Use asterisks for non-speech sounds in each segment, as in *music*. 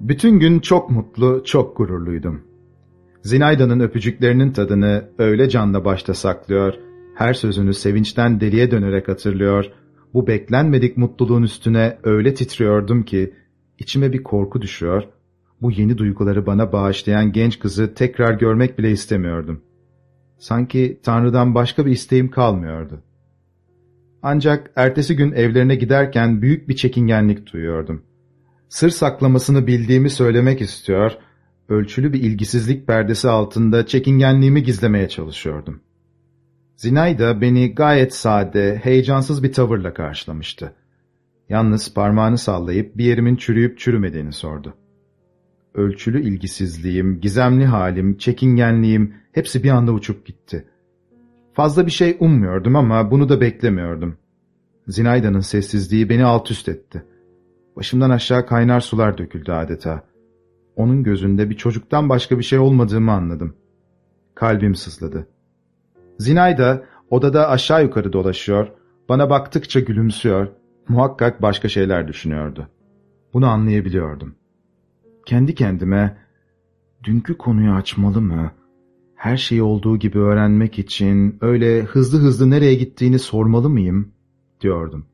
Bütün gün çok mutlu, çok gururluydum. Zinayda'nın öpücüklerinin tadını öyle canla başta saklıyor, her sözünü sevinçten deliye dönerek hatırlıyor, bu beklenmedik mutluluğun üstüne öyle titriyordum ki, içime bir korku düşüyor, bu yeni duyguları bana bağışlayan genç kızı tekrar görmek bile istemiyordum. Sanki Tanrı'dan başka bir isteğim kalmıyordu. Ancak ertesi gün evlerine giderken büyük bir çekingenlik duyuyordum. Sır saklamasını bildiğimi söylemek istiyor, ölçülü bir ilgisizlik perdesi altında çekingenliğimi gizlemeye çalışıyordum. Zinayda beni gayet sade, heyecansız bir tavırla karşılamıştı. Yalnız parmağını sallayıp bir yerimin çürüyüp çürümediğini sordu. Ölçülü ilgisizliğim, gizemli halim, çekingenliğim hepsi bir anda uçup gitti. Fazla bir şey ummuyordum ama bunu da beklemiyordum. Zinayda'nın sessizliği beni alt üst etti. Başımdan aşağı kaynar sular döküldü adeta. Onun gözünde bir çocuktan başka bir şey olmadığımı anladım. Kalbim sızladı. Zinayda odada aşağı yukarı dolaşıyor, bana baktıkça gülümsüyor, muhakkak başka şeyler düşünüyordu. Bunu anlayabiliyordum. Kendi kendime, dünkü konuyu açmalı mı? Her şeyi olduğu gibi öğrenmek için öyle hızlı hızlı nereye gittiğini sormalı mıyım? diyordum.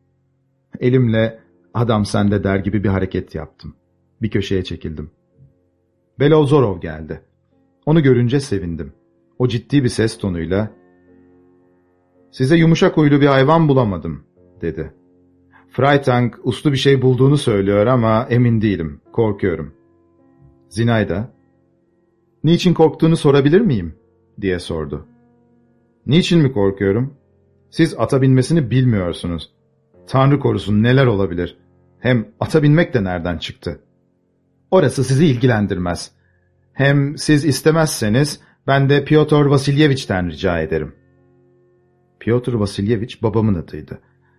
Elimle adam sende der gibi bir hareket yaptım. Bir köşeye çekildim. Belozorov geldi. Onu görünce sevindim. O ciddi bir ses tonuyla ''Size yumuşak huylu bir hayvan bulamadım.'' dedi. Freitag uslu bir şey bulduğunu söylüyor ama emin değilim, korkuyorum. Zinayda, ''Niçin korktuğunu sorabilir miyim?'' diye sordu. ''Niçin mi korkuyorum? Siz ata binmesini bilmiyorsunuz. Tanrı korusun neler olabilir. Hem ata binmek de nereden çıktı? Orası sizi ilgilendirmez. Hem siz istemezseniz ben de Piotr Vasilyeviç'ten rica ederim.'' Piotr Vasilyeviç babamın adıydı.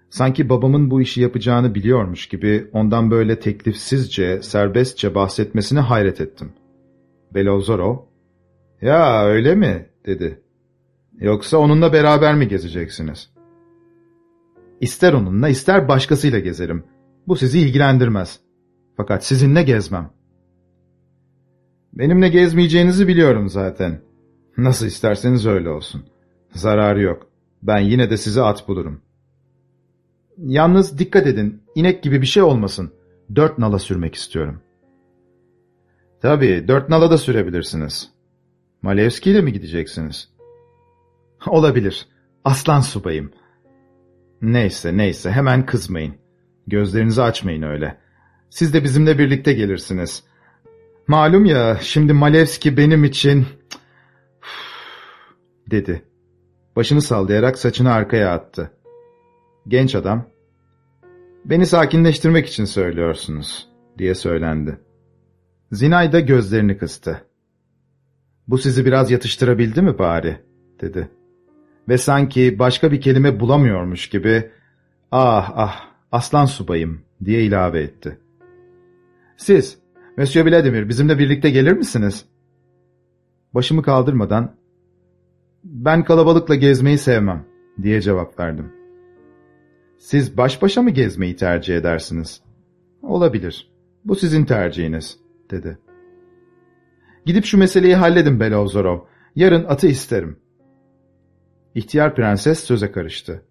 Sanki babamın bu işi yapacağını biliyormuş gibi ondan böyle teklifsizce, serbestçe bahsetmesine hayret ettim. Belozorov, ''Ya öyle mi?'' dedi. ''Yoksa onunla beraber mi gezeceksiniz?'' ''İster onunla ister başkasıyla gezerim. Bu sizi ilgilendirmez. Fakat sizinle gezmem.'' ''Benimle gezmeyeceğinizi biliyorum zaten. Nasıl isterseniz öyle olsun. Zararı yok. Ben yine de size at bulurum.'' Yalnız dikkat edin, inek gibi bir şey olmasın. Dört nala sürmek istiyorum. Tabii, dört nala da sürebilirsiniz. Malevski ile mi gideceksiniz? Olabilir. Aslan subayım. Neyse, neyse, hemen kızmayın. Gözlerinizi açmayın öyle. Siz de bizimle birlikte gelirsiniz. Malum ya, şimdi Malevski benim için... *sighs* dedi. Başını sallayarak saçını arkaya attı. Genç adam, ''Beni sakinleştirmek için söylüyorsunuz.'' diye söylendi. Zinay da gözlerini kıstı. ''Bu sizi biraz yatıştırabildi mi bari?'' dedi. Ve sanki başka bir kelime bulamıyormuş gibi ''Ah ah aslan subayım'' diye ilave etti. ''Siz, Monsieur Vladimir bizimle birlikte gelir misiniz?'' Başımı kaldırmadan ''Ben kalabalıkla gezmeyi sevmem.'' diye cevap verdim. Siz baş başa mı gezmeyi tercih edersiniz? Olabilir. Bu sizin tercihiniz, dedi. Gidip şu meseleyi halledin Belovzorov. Yarın atı isterim. İhtiyar prenses söze karıştı.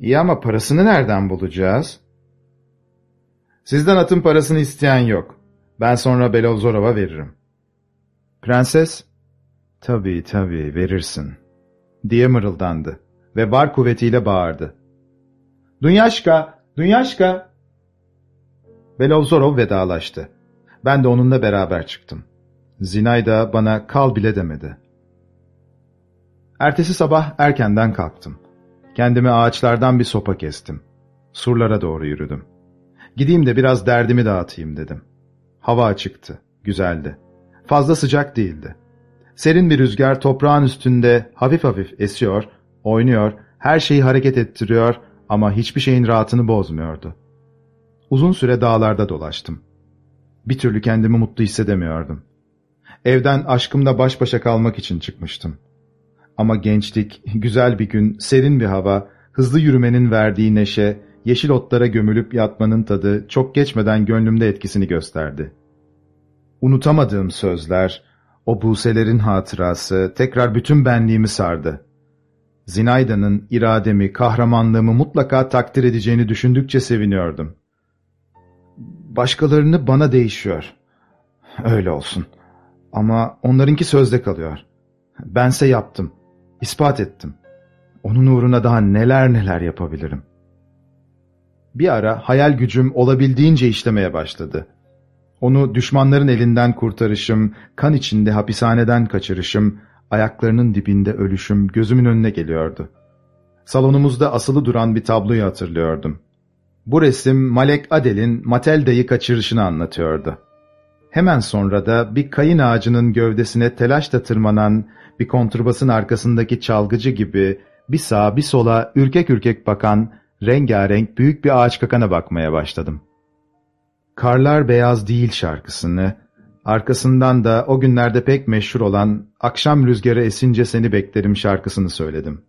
İyi ama parasını nereden bulacağız? Sizden atın parasını isteyen yok. Ben sonra Belovzorov'a veririm. Prenses, tabii tabii verirsin, diye mırıldandı ve var kuvvetiyle bağırdı. Dunyaşka, Dunyaşka. Belovzorov vedalaştı. Ben de onunla beraber çıktım. Zinay da bana kal bile demedi. Ertesi sabah erkenden kalktım. Kendime ağaçlardan bir sopa kestim. Surlara doğru yürüdüm. Gideyim de biraz derdimi dağıtayım dedim. Hava açıktı, güzeldi. Fazla sıcak değildi. Serin bir rüzgar toprağın üstünde hafif hafif esiyor, oynuyor, her şeyi hareket ettiriyor ama hiçbir şeyin rahatını bozmuyordu. Uzun süre dağlarda dolaştım. Bir türlü kendimi mutlu hissedemiyordum. Evden aşkımla baş başa kalmak için çıkmıştım. Ama gençlik, güzel bir gün, serin bir hava, hızlı yürümenin verdiği neşe, yeşil otlara gömülüp yatmanın tadı çok geçmeden gönlümde etkisini gösterdi. Unutamadığım sözler, o buselerin hatırası tekrar bütün benliğimi sardı. Zinayda'nın irademi, kahramanlığımı mutlaka takdir edeceğini düşündükçe seviniyordum. Başkalarını bana değişiyor. Öyle olsun. Ama onlarınki sözde kalıyor. Bense yaptım. İspat ettim. Onun uğruna daha neler neler yapabilirim. Bir ara hayal gücüm olabildiğince işlemeye başladı. Onu düşmanların elinden kurtarışım, kan içinde hapishaneden kaçırışım, ayaklarının dibinde ölüşüm gözümün önüne geliyordu. Salonumuzda asılı duran bir tabloyu hatırlıyordum. Bu resim Malek Adel'in Matelda'yı kaçırışını anlatıyordu. Hemen sonra da bir kayın ağacının gövdesine telaşla tırmanan bir kontrbasın arkasındaki çalgıcı gibi bir sağa bir sola ürkek ürkek bakan rengarenk büyük bir ağaç kakana bakmaya başladım. Karlar Beyaz Değil şarkısını, arkasından da o günlerde pek meşhur olan Akşam Rüzgarı Esince Seni Beklerim şarkısını söyledim.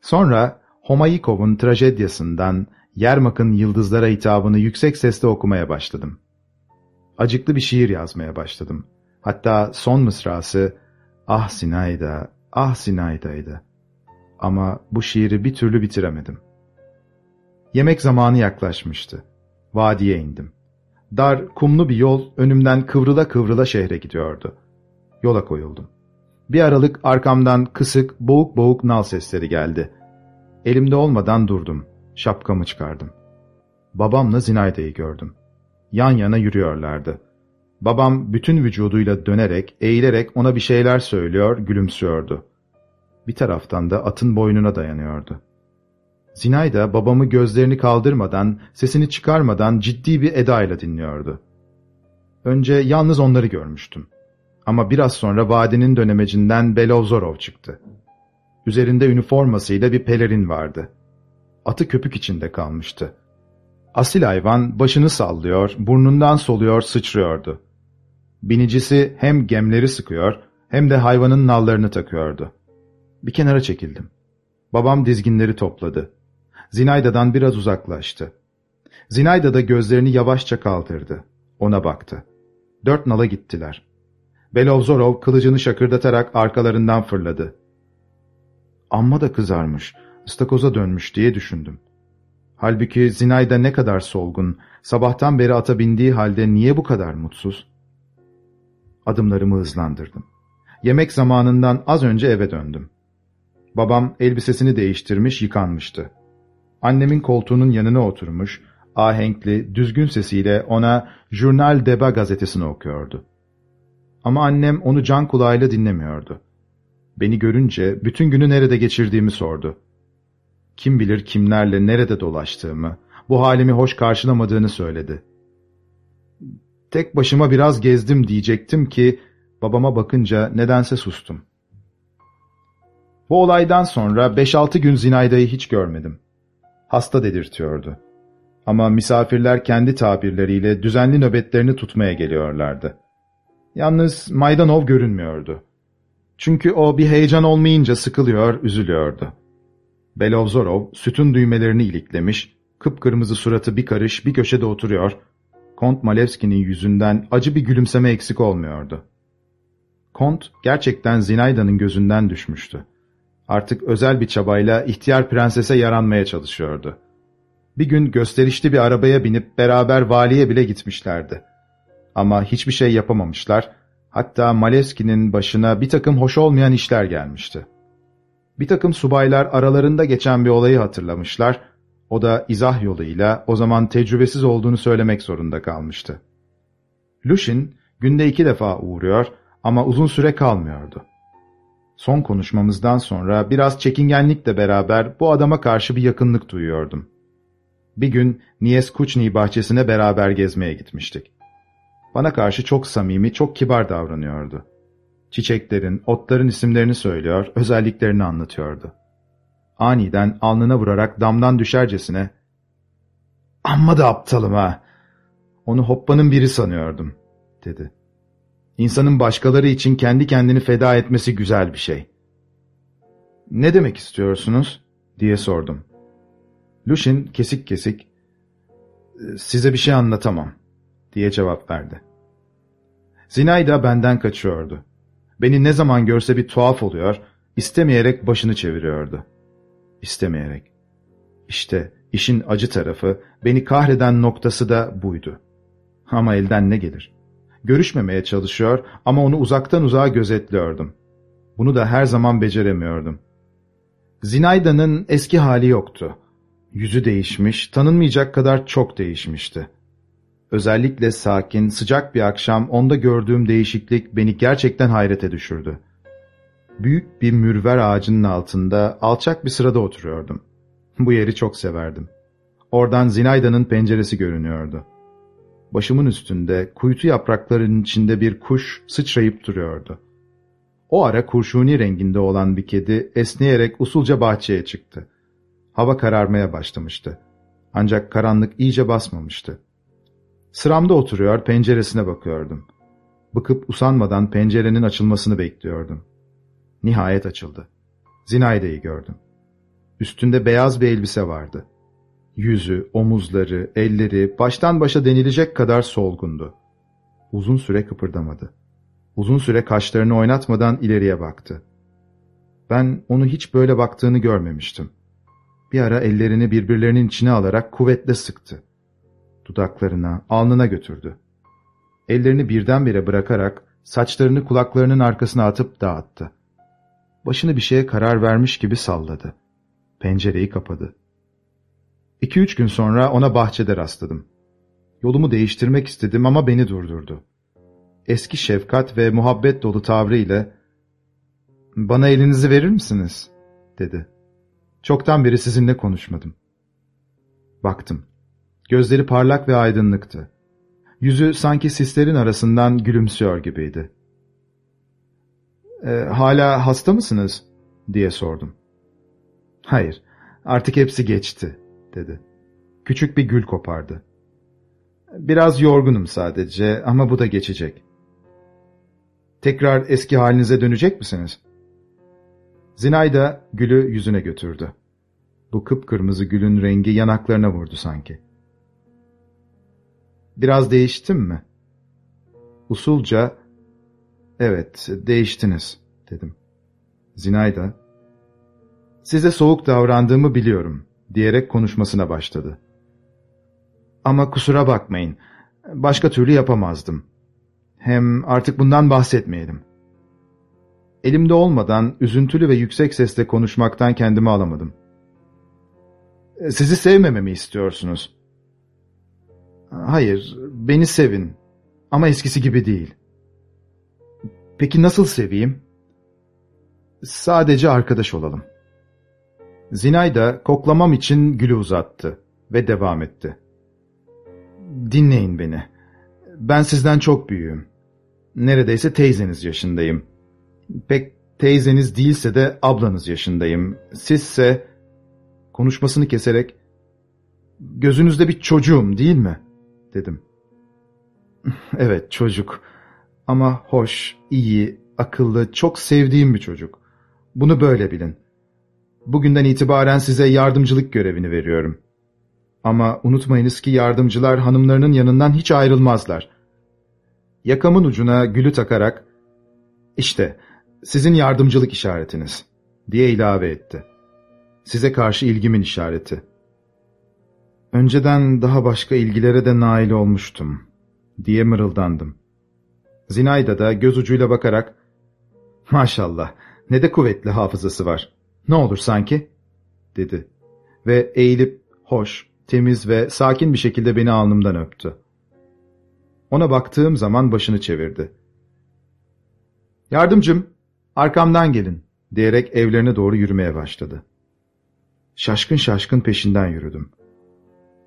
Sonra Homayikov'un trajedyasından Yermak'ın Yıldızlara hitabını yüksek sesle okumaya başladım. Acıklı bir şiir yazmaya başladım. Hatta son mısrası Ah Sinayda, ah Sinayda'ydı. Ama bu şiiri bir türlü bitiremedim. Yemek zamanı yaklaşmıştı. Vadiye indim. Dar, kumlu bir yol önümden kıvrıla kıvrıla şehre gidiyordu. Yola koyuldum. Bir aralık arkamdan kısık, boğuk boğuk nal sesleri geldi. Elimde olmadan durdum. Şapkamı çıkardım. Babamla Zinayda'yı gördüm. Yan yana yürüyorlardı. Babam bütün vücuduyla dönerek, eğilerek ona bir şeyler söylüyor, gülümsüyordu. Bir taraftan da atın boynuna dayanıyordu. Zinayda babamı gözlerini kaldırmadan, sesini çıkarmadan ciddi bir edayla dinliyordu. Önce yalnız onları görmüştüm. Ama biraz sonra vadinin dönemecinden Belovzorov çıktı. Üzerinde üniformasıyla bir pelerin vardı. Atı köpük içinde kalmıştı. Asil hayvan başını sallıyor, burnundan soluyor, sıçrıyordu. Binicisi hem gemleri sıkıyor hem de hayvanın nallarını takıyordu. Bir kenara çekildim. Babam dizginleri topladı. Zinayda'dan biraz uzaklaştı. Zinayda da gözlerini yavaşça kaldırdı. Ona baktı. Dört nala gittiler. Belovzorov kılıcını şakırdatarak arkalarından fırladı. Amma da kızarmış, ıstakoza dönmüş diye düşündüm. Halbuki Zinayda ne kadar solgun, sabahtan beri ata bindiği halde niye bu kadar mutsuz? Adımlarımı hızlandırdım. Yemek zamanından az önce eve döndüm. Babam elbisesini değiştirmiş, yıkanmıştı. Annemin koltuğunun yanına oturmuş, ahenkli, düzgün sesiyle ona Journal Deba gazetesini okuyordu. Ama annem onu can kulağıyla dinlemiyordu. Beni görünce bütün günü nerede geçirdiğimi sordu. Kim bilir kimlerle nerede dolaştığımı, bu halimi hoş karşılamadığını söyledi. Tek başıma biraz gezdim diyecektim ki, babama bakınca nedense sustum. Bu olaydan sonra 5-6 gün Zinayda'yı hiç görmedim. Hasta dedirtiyordu. Ama misafirler kendi tabirleriyle düzenli nöbetlerini tutmaya geliyorlardı. Yalnız Maydanov görünmüyordu. Çünkü o bir heyecan olmayınca sıkılıyor, üzülüyordu. Belovzorov sütun düğmelerini iliklemiş, kıpkırmızı suratı bir karış bir köşede oturuyor, Kont Malevski'nin yüzünden acı bir gülümseme eksik olmuyordu. Kont gerçekten Zinayda'nın gözünden düşmüştü. Artık özel bir çabayla ihtiyar prensese yaranmaya çalışıyordu. Bir gün gösterişli bir arabaya binip beraber valiye bile gitmişlerdi. Ama hiçbir şey yapamamışlar, hatta Malevski'nin başına bir takım hoş olmayan işler gelmişti. Bir takım subaylar aralarında geçen bir olayı hatırlamışlar, o da izah yoluyla o zaman tecrübesiz olduğunu söylemek zorunda kalmıştı. Lushin günde iki defa uğruyor ama uzun süre kalmıyordu. Son konuşmamızdan sonra biraz çekingenlikle beraber bu adama karşı bir yakınlık duyuyordum. Bir gün Niyes Kuchny bahçesine beraber gezmeye gitmiştik. Bana karşı çok samimi, çok kibar davranıyordu. Çiçeklerin, otların isimlerini söylüyor, özelliklerini anlatıyordu. Aniden alnına vurarak damdan düşercesine ''Amma da aptalım ha! Onu hoppanın biri sanıyordum.'' dedi. İnsanın başkaları için kendi kendini feda etmesi güzel bir şey. ''Ne demek istiyorsunuz?'' diye sordum. Lushin kesik kesik ''Size bir şey anlatamam.'' diye cevap verdi. Zinayda benden kaçıyordu. Beni ne zaman görse bir tuhaf oluyor, istemeyerek başını çeviriyordu. İstemeyerek. İşte işin acı tarafı, beni kahreden noktası da buydu. Ama elden ne gelir? Görüşmemeye çalışıyor ama onu uzaktan uzağa gözetliyordum. Bunu da her zaman beceremiyordum. Zinayda'nın eski hali yoktu. Yüzü değişmiş, tanınmayacak kadar çok değişmişti. Özellikle sakin, sıcak bir akşam onda gördüğüm değişiklik beni gerçekten hayrete düşürdü. Büyük bir mürver ağacının altında alçak bir sırada oturuyordum. Bu yeri çok severdim. Oradan Zinayda'nın penceresi görünüyordu. Başımın üstünde kuytu yapraklarının içinde bir kuş sıçrayıp duruyordu. O ara kurşuni renginde olan bir kedi esneyerek usulca bahçeye çıktı. Hava kararmaya başlamıştı. Ancak karanlık iyice basmamıştı. Sıramda oturuyor, penceresine bakıyordum. Bıkıp usanmadan pencerenin açılmasını bekliyordum. Nihayet açıldı. Zinayda'yı gördüm. Üstünde beyaz bir elbise vardı. Yüzü, omuzları, elleri baştan başa denilecek kadar solgundu. Uzun süre kıpırdamadı. Uzun süre kaşlarını oynatmadan ileriye baktı. Ben onu hiç böyle baktığını görmemiştim. Bir ara ellerini birbirlerinin içine alarak kuvvetle sıktı. Dudaklarına, alnına götürdü. Ellerini birdenbire bırakarak saçlarını kulaklarının arkasına atıp dağıttı. Başını bir şeye karar vermiş gibi salladı. Pencereyi kapadı. İki üç gün sonra ona bahçede rastladım. Yolumu değiştirmek istedim ama beni durdurdu. Eski şefkat ve muhabbet dolu tavrıyla ''Bana elinizi verir misiniz?'' dedi. ''Çoktan beri sizinle konuşmadım.'' Baktım. Gözleri parlak ve aydınlıktı. Yüzü sanki sislerin arasından gülümsüyor gibiydi. E, ''Hala hasta mısınız?'' diye sordum. ''Hayır, artık hepsi geçti.'' dedi. Küçük bir gül kopardı. Biraz yorgunum sadece ama bu da geçecek. Tekrar eski halinize dönecek misiniz? Zinayda gülü yüzüne götürdü. Bu kıpkırmızı gülün rengi yanaklarına vurdu sanki. Biraz değiştim mi? Usulca, evet değiştiniz dedim. Zinayda, size soğuk davrandığımı biliyorum diyerek konuşmasına başladı. Ama kusura bakmayın, başka türlü yapamazdım. Hem artık bundan bahsetmeyelim. Elimde olmadan üzüntülü ve yüksek sesle konuşmaktan kendimi alamadım. Sizi sevmememi istiyorsunuz. Hayır, beni sevin. Ama eskisi gibi değil. Peki nasıl seveyim? Sadece arkadaş olalım. Zinay da koklamam için gülü uzattı ve devam etti. Dinleyin beni. Ben sizden çok büyüğüm. Neredeyse teyzeniz yaşındayım. Pek teyzeniz değilse de ablanız yaşındayım. Sizse... Konuşmasını keserek... Gözünüzde bir çocuğum değil mi? Dedim. *laughs* evet çocuk. Ama hoş, iyi, akıllı, çok sevdiğim bir çocuk. Bunu böyle bilin. Bugünden itibaren size yardımcılık görevini veriyorum. Ama unutmayınız ki yardımcılar hanımlarının yanından hiç ayrılmazlar. Yakamın ucuna gülü takarak, işte sizin yardımcılık işaretiniz diye ilave etti. Size karşı ilgimin işareti. Önceden daha başka ilgilere de nail olmuştum diye mırıldandım. Zinayda da göz ucuyla bakarak, maşallah ne de kuvvetli hafızası var. Ne olur sanki? dedi ve eğilip hoş, temiz ve sakin bir şekilde beni alnımdan öptü. Ona baktığım zaman başını çevirdi. Yardımcım, arkamdan gelin diyerek evlerine doğru yürümeye başladı. Şaşkın şaşkın peşinden yürüdüm.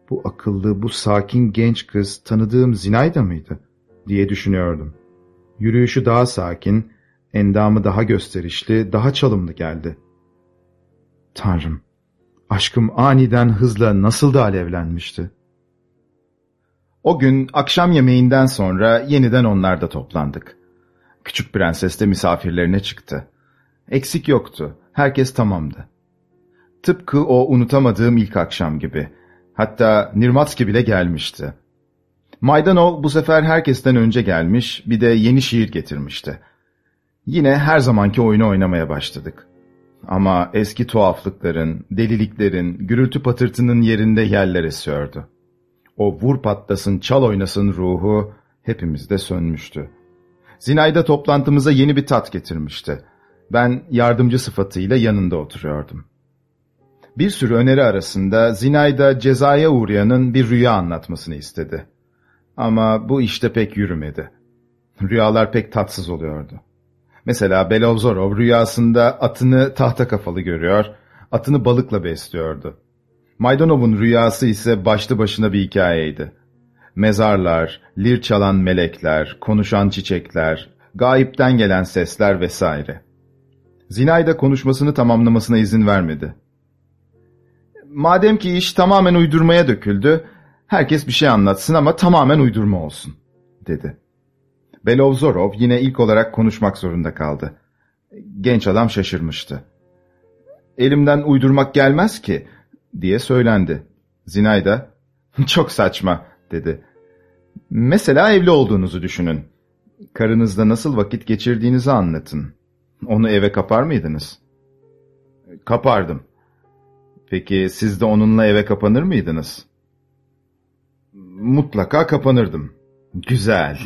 Bu akıllı, bu sakin genç kız tanıdığım Zinayda mıydı diye düşünüyordum. Yürüyüşü daha sakin, endamı daha gösterişli, daha çalımlı geldi. Tanrım, aşkım aniden hızla nasıl da alevlenmişti. O gün akşam yemeğinden sonra yeniden onlarda toplandık. Küçük prenses de misafirlerine çıktı. Eksik yoktu, herkes tamamdı. Tıpkı o unutamadığım ilk akşam gibi. Hatta Nirmatski bile gelmişti. Maydanov bu sefer herkesten önce gelmiş, bir de yeni şiir getirmişti. Yine her zamanki oyunu oynamaya başladık. Ama eski tuhaflıkların, deliliklerin, gürültü patırtının yerinde yerler esiyordu. O vur patlasın, çal oynasın ruhu hepimizde sönmüştü. Zinayda toplantımıza yeni bir tat getirmişti. Ben yardımcı sıfatıyla yanında oturuyordum. Bir sürü öneri arasında Zinayda cezaya uğrayanın bir rüya anlatmasını istedi. Ama bu işte pek yürümedi. Rüyalar pek tatsız oluyordu. Mesela Belovzorov rüyasında atını tahta kafalı görüyor, atını balıkla besliyordu. Maydanov'un rüyası ise başlı başına bir hikayeydi. Mezarlar, lir çalan melekler, konuşan çiçekler, gayipten gelen sesler vesaire. Zinayda konuşmasını tamamlamasına izin vermedi. Madem ki iş tamamen uydurmaya döküldü, herkes bir şey anlatsın ama tamamen uydurma olsun, dedi. Belovzorov yine ilk olarak konuşmak zorunda kaldı. Genç adam şaşırmıştı. Elimden uydurmak gelmez ki, diye söylendi. Zinayda, *laughs* çok saçma, dedi. Mesela evli olduğunuzu düşünün. Karınızla nasıl vakit geçirdiğinizi anlatın. Onu eve kapar mıydınız? Kapardım. Peki siz de onunla eve kapanır mıydınız? Mutlaka kapanırdım. Güzel.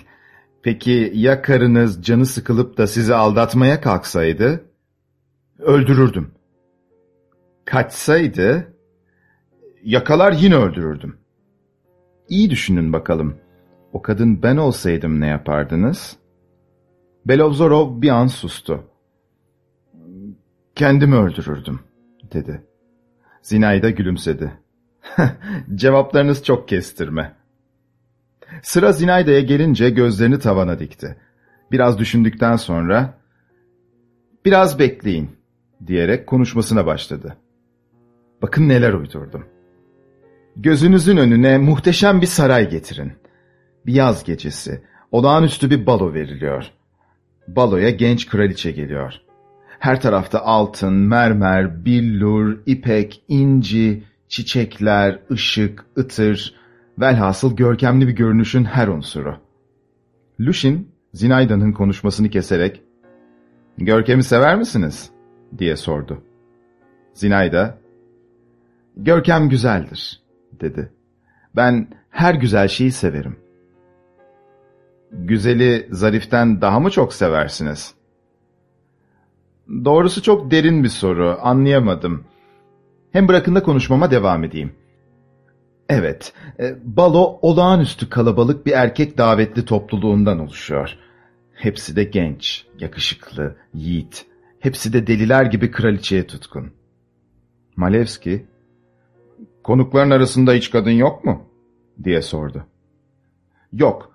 Peki ya karınız canı sıkılıp da sizi aldatmaya kalksaydı? Öldürürdüm. Kaçsaydı? Yakalar yine öldürürdüm. İyi düşünün bakalım. O kadın ben olsaydım ne yapardınız? Belovzorov bir an sustu. Kendimi öldürürdüm, dedi. Zinayda gülümsedi. *laughs* Cevaplarınız çok kestirme. Sıra Zinayda'ya gelince gözlerini tavana dikti. Biraz düşündükten sonra, ''Biraz bekleyin.'' diyerek konuşmasına başladı. Bakın neler uydurdum. Gözünüzün önüne muhteşem bir saray getirin. Bir yaz gecesi, olağanüstü bir balo veriliyor. Baloya genç kraliçe geliyor. Her tarafta altın, mermer, billur, ipek, inci, çiçekler, ışık, ıtır, velhasıl görkemli bir görünüşün her unsuru. Lushin, Zinayda'nın konuşmasını keserek, ''Görkem'i sever misiniz?'' diye sordu. Zinayda, ''Görkem güzeldir.'' dedi. ''Ben her güzel şeyi severim.'' ''Güzeli zariften daha mı çok seversiniz?'' Doğrusu çok derin bir soru, anlayamadım. Hem bırakın da konuşmama devam edeyim. Evet, e, balo olağanüstü kalabalık bir erkek davetli topluluğundan oluşuyor. Hepsi de genç, yakışıklı, yiğit. Hepsi de deliler gibi kraliçeye tutkun. Malevski, konukların arasında hiç kadın yok mu? diye sordu. Yok.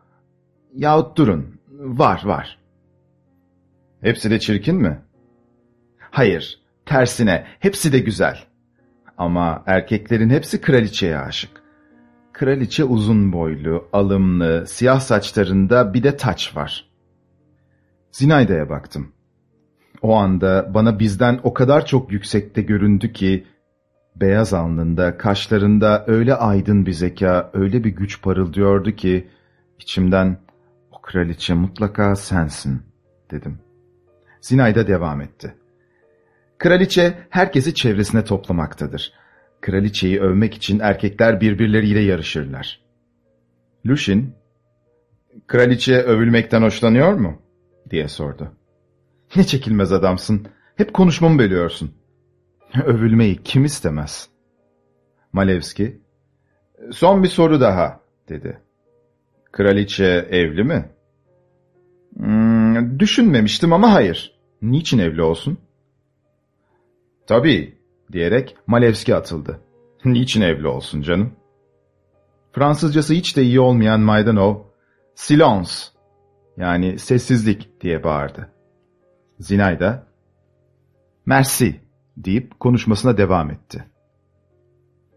Yahut durun. Var, var. Hepsi de çirkin mi? Hayır, tersine hepsi de güzel. Ama erkeklerin hepsi kraliçeye aşık. Kraliçe uzun boylu, alımlı, siyah saçlarında bir de taç var. Zinayda'ya baktım. O anda bana bizden o kadar çok yüksekte göründü ki, beyaz alnında, kaşlarında öyle aydın bir zeka, öyle bir güç parıldıyordu ki, içimden, o kraliçe mutlaka sensin, dedim. Zinayda devam etti. Kraliçe herkesi çevresine toplamaktadır. Kraliçeyi övmek için erkekler birbirleriyle yarışırlar. Lushin, kraliçe övülmekten hoşlanıyor mu? diye sordu. Ne çekilmez adamsın, hep konuşmamı bölüyorsun. Övülmeyi kim istemez? Malevski, son bir soru daha, dedi. Kraliçe evli mi? Hmm, düşünmemiştim ama hayır. Niçin evli olsun? Tabii, diyerek Malevski atıldı. Niçin evli olsun canım? Fransızcası hiç de iyi olmayan Maydanov, silence, yani sessizlik diye bağırdı. Zinayda, merci deyip konuşmasına devam etti.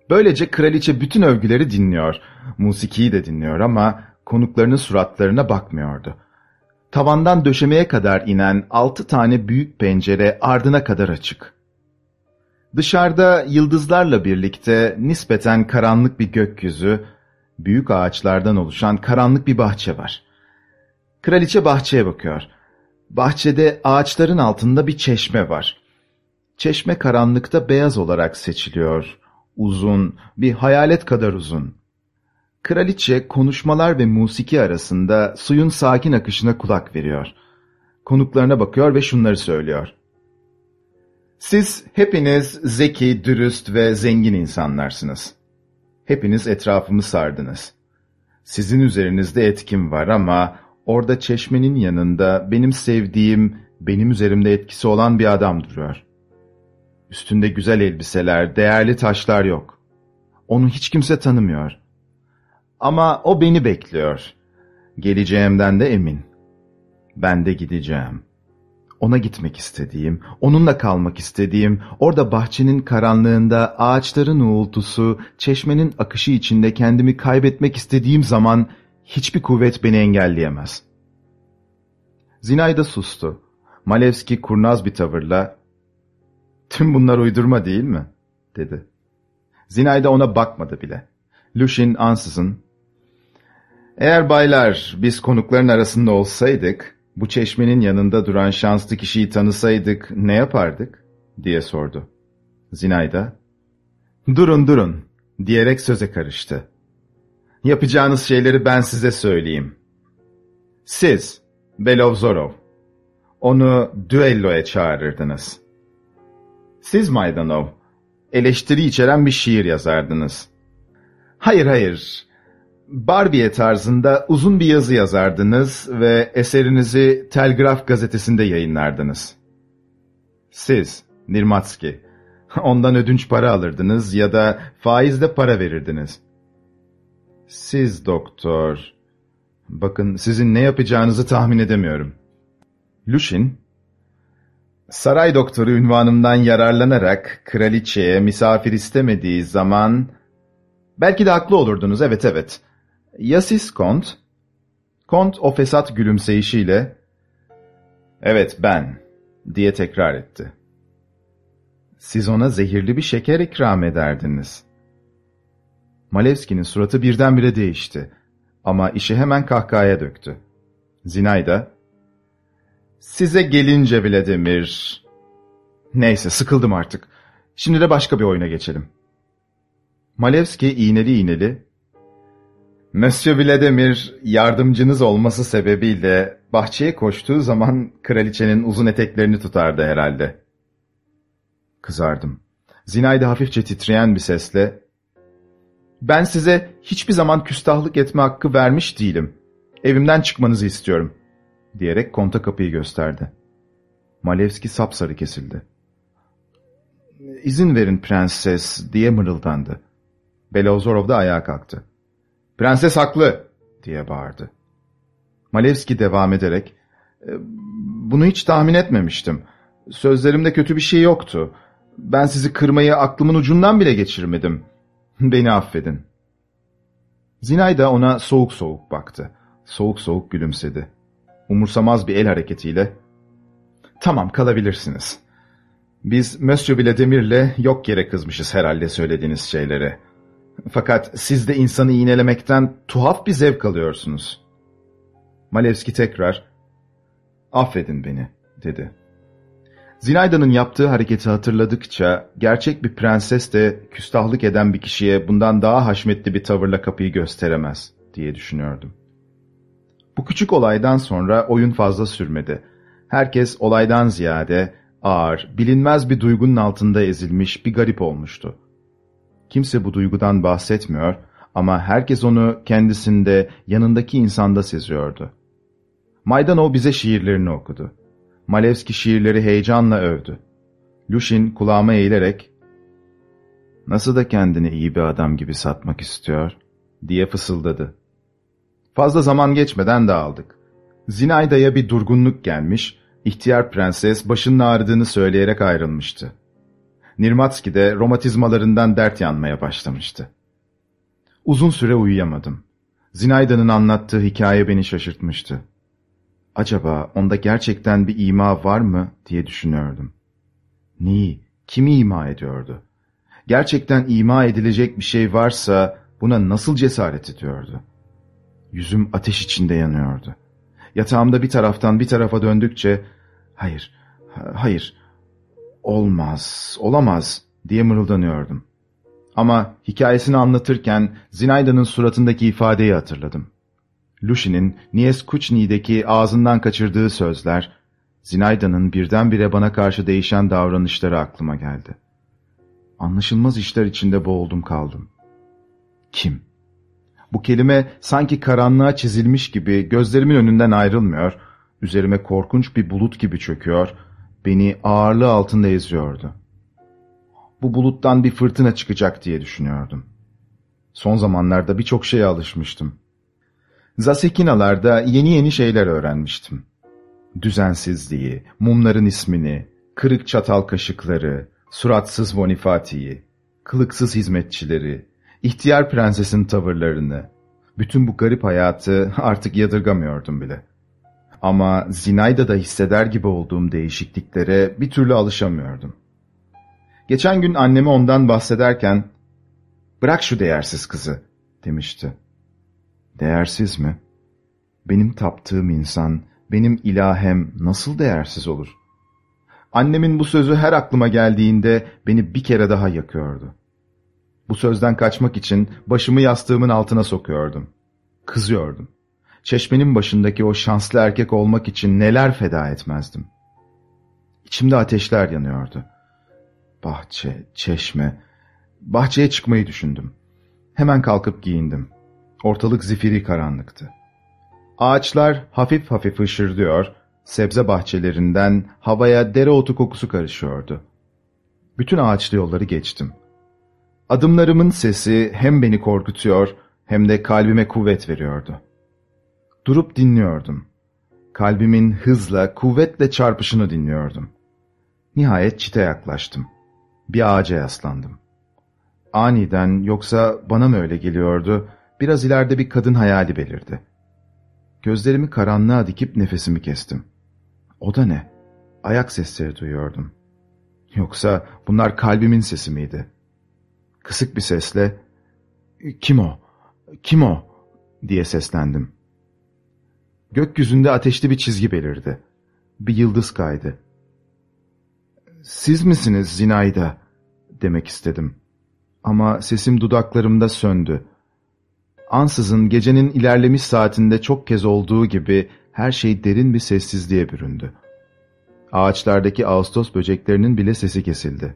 Böylece kraliçe bütün övgüleri dinliyor, musikiyi de dinliyor ama konuklarının suratlarına bakmıyordu. Tavandan döşemeye kadar inen altı tane büyük pencere ardına kadar açık. Dışarıda yıldızlarla birlikte nispeten karanlık bir gökyüzü, Büyük ağaçlardan oluşan karanlık bir bahçe var. Kraliçe bahçeye bakıyor. Bahçede ağaçların altında bir çeşme var. Çeşme karanlıkta beyaz olarak seçiliyor. Uzun, bir hayalet kadar uzun. Kraliçe konuşmalar ve musiki arasında suyun sakin akışına kulak veriyor. Konuklarına bakıyor ve şunları söylüyor. Siz hepiniz zeki, dürüst ve zengin insanlarsınız. Hepiniz etrafımı sardınız. Sizin üzerinizde etkim var ama orada çeşmenin yanında benim sevdiğim, benim üzerimde etkisi olan bir adam duruyor. Üstünde güzel elbiseler, değerli taşlar yok. Onu hiç kimse tanımıyor. Ama o beni bekliyor. Geleceğimden de emin. Ben de gideceğim. Ona gitmek istediğim, onunla kalmak istediğim, orada bahçenin karanlığında ağaçların uğultusu, çeşmenin akışı içinde kendimi kaybetmek istediğim zaman hiçbir kuvvet beni engelleyemez. Zinayda sustu. Malevski kurnaz bir tavırla, ''Tüm bunlar uydurma değil mi?'' dedi. Zinayda ona bakmadı bile. Lushin ansızın, ''Eğer baylar biz konukların arasında olsaydık, bu çeşmenin yanında duran şanslı kişiyi tanısaydık ne yapardık? diye sordu. Zinayda, durun durun diyerek söze karıştı. Yapacağınız şeyleri ben size söyleyeyim. Siz, Belovzorov, onu düelloya çağırırdınız. Siz Maydanov, eleştiri içeren bir şiir yazardınız. Hayır hayır, Barbiye tarzında uzun bir yazı yazardınız ve eserinizi Telgraf gazetesinde yayınlardınız. Siz, Nirmatski, *laughs* ondan ödünç para alırdınız ya da faizle para verirdiniz. Siz doktor, bakın sizin ne yapacağınızı tahmin edemiyorum. Lushin, saray doktoru ünvanımdan yararlanarak kraliçeye misafir istemediği zaman... Belki de haklı olurdunuz, evet evet. Ya siz Kont? Kont o fesat gülümseyişiyle, ''Evet ben.'' diye tekrar etti. Siz ona zehirli bir şeker ikram ederdiniz. Malevski'nin suratı birdenbire değişti. Ama işi hemen kahkahaya döktü. Zinayda, ''Size gelince bile Demir...'' Neyse sıkıldım artık. Şimdi de başka bir oyuna geçelim. Malevski iğneli iğneli, Monsieur Vladimir yardımcınız olması sebebiyle bahçeye koştuğu zaman kraliçenin uzun eteklerini tutardı herhalde. Kızardım. Zinayda hafifçe titreyen bir sesle ''Ben size hiçbir zaman küstahlık etme hakkı vermiş değilim. Evimden çıkmanızı istiyorum.'' diyerek konta kapıyı gösterdi. Malevski sapsarı kesildi. ''İzin verin prenses'' diye mırıldandı. Belozorov da ayağa kalktı. Prenses haklı diye bağırdı. Malevski devam ederek, e, bunu hiç tahmin etmemiştim. Sözlerimde kötü bir şey yoktu. Ben sizi kırmayı aklımın ucundan bile geçirmedim. *laughs* Beni affedin. Zinay da ona soğuk soğuk baktı. Soğuk soğuk gülümsedi. Umursamaz bir el hareketiyle, ''Tamam kalabilirsiniz. Biz Monsieur Vladimir'le yok yere kızmışız herhalde söylediğiniz şeyleri.'' Fakat siz de insanı iğnelemekten tuhaf bir zevk alıyorsunuz. Malevski tekrar, affedin beni, dedi. Zinayda'nın yaptığı hareketi hatırladıkça, gerçek bir prenses de küstahlık eden bir kişiye bundan daha haşmetli bir tavırla kapıyı gösteremez, diye düşünüyordum. Bu küçük olaydan sonra oyun fazla sürmedi. Herkes olaydan ziyade ağır, bilinmez bir duygunun altında ezilmiş bir garip olmuştu. Kimse bu duygudan bahsetmiyor ama herkes onu kendisinde, yanındaki insanda seziyordu. Maydanov bize şiirlerini okudu. Malevski şiirleri heyecanla övdü. Lushin kulağıma eğilerek, ''Nasıl da kendini iyi bir adam gibi satmak istiyor?'' diye fısıldadı. Fazla zaman geçmeden dağıldık. Zinayda'ya bir durgunluk gelmiş, ihtiyar prenses başının ağrıdığını söyleyerek ayrılmıştı. Nirmatski de romatizmalarından dert yanmaya başlamıştı. Uzun süre uyuyamadım. Zinayda'nın anlattığı hikaye beni şaşırtmıştı. Acaba onda gerçekten bir ima var mı diye düşünüyordum. Neyi, kimi ima ediyordu? Gerçekten ima edilecek bir şey varsa Buna nasıl cesaret ediyordu? Yüzüm ateş içinde yanıyordu. Yatağımda bir taraftan bir tarafa döndükçe, hayır, hayır, olmaz, olamaz diye mırıldanıyordum. Ama hikayesini anlatırken Zinayda'nın suratındaki ifadeyi hatırladım. Lushin'in Nies Kuchni'deki ağzından kaçırdığı sözler, Zinayda'nın birdenbire bana karşı değişen davranışları aklıma geldi. Anlaşılmaz işler içinde boğuldum kaldım. Kim? Bu kelime sanki karanlığa çizilmiş gibi gözlerimin önünden ayrılmıyor, üzerime korkunç bir bulut gibi çöküyor, beni ağırlığı altında eziyordu. Bu buluttan bir fırtına çıkacak diye düşünüyordum. Son zamanlarda birçok şeye alışmıştım. Zasekinalarda yeni yeni şeyler öğrenmiştim. Düzensizliği, mumların ismini, kırık çatal kaşıkları, suratsız Bonifati'yi, kılıksız hizmetçileri, ihtiyar prensesin tavırlarını, bütün bu garip hayatı artık yadırgamıyordum bile. Ama Zinayda da hisseder gibi olduğum değişikliklere bir türlü alışamıyordum. Geçen gün anneme ondan bahsederken, ''Bırak şu değersiz kızı.'' demişti. Değersiz mi? Benim taptığım insan, benim ilahem nasıl değersiz olur? Annemin bu sözü her aklıma geldiğinde beni bir kere daha yakıyordu. Bu sözden kaçmak için başımı yastığımın altına sokuyordum. Kızıyordum. Çeşmenin başındaki o şanslı erkek olmak için neler feda etmezdim. İçimde ateşler yanıyordu. Bahçe, çeşme. Bahçeye çıkmayı düşündüm. Hemen kalkıp giyindim. Ortalık zifiri karanlıktı. Ağaçlar hafif hafif ışırdıyor, sebze bahçelerinden havaya dereotu kokusu karışıyordu. Bütün ağaçlı yolları geçtim. Adımlarımın sesi hem beni korkutuyor hem de kalbime kuvvet veriyordu. Durup dinliyordum. Kalbimin hızla, kuvvetle çarpışını dinliyordum. Nihayet çite yaklaştım. Bir ağaca yaslandım. Aniden yoksa bana mı öyle geliyordu, biraz ileride bir kadın hayali belirdi. Gözlerimi karanlığa dikip nefesimi kestim. O da ne? Ayak sesleri duyuyordum. Yoksa bunlar kalbimin sesi miydi? Kısık bir sesle, ''Kim o? Kim o?'' diye seslendim. Gökyüzünde ateşli bir çizgi belirdi. Bir yıldız kaydı. ''Siz misiniz Zinayda?'' demek istedim. Ama sesim dudaklarımda söndü. Ansızın gecenin ilerlemiş saatinde çok kez olduğu gibi her şey derin bir sessizliğe büründü. Ağaçlardaki ağustos böceklerinin bile sesi kesildi.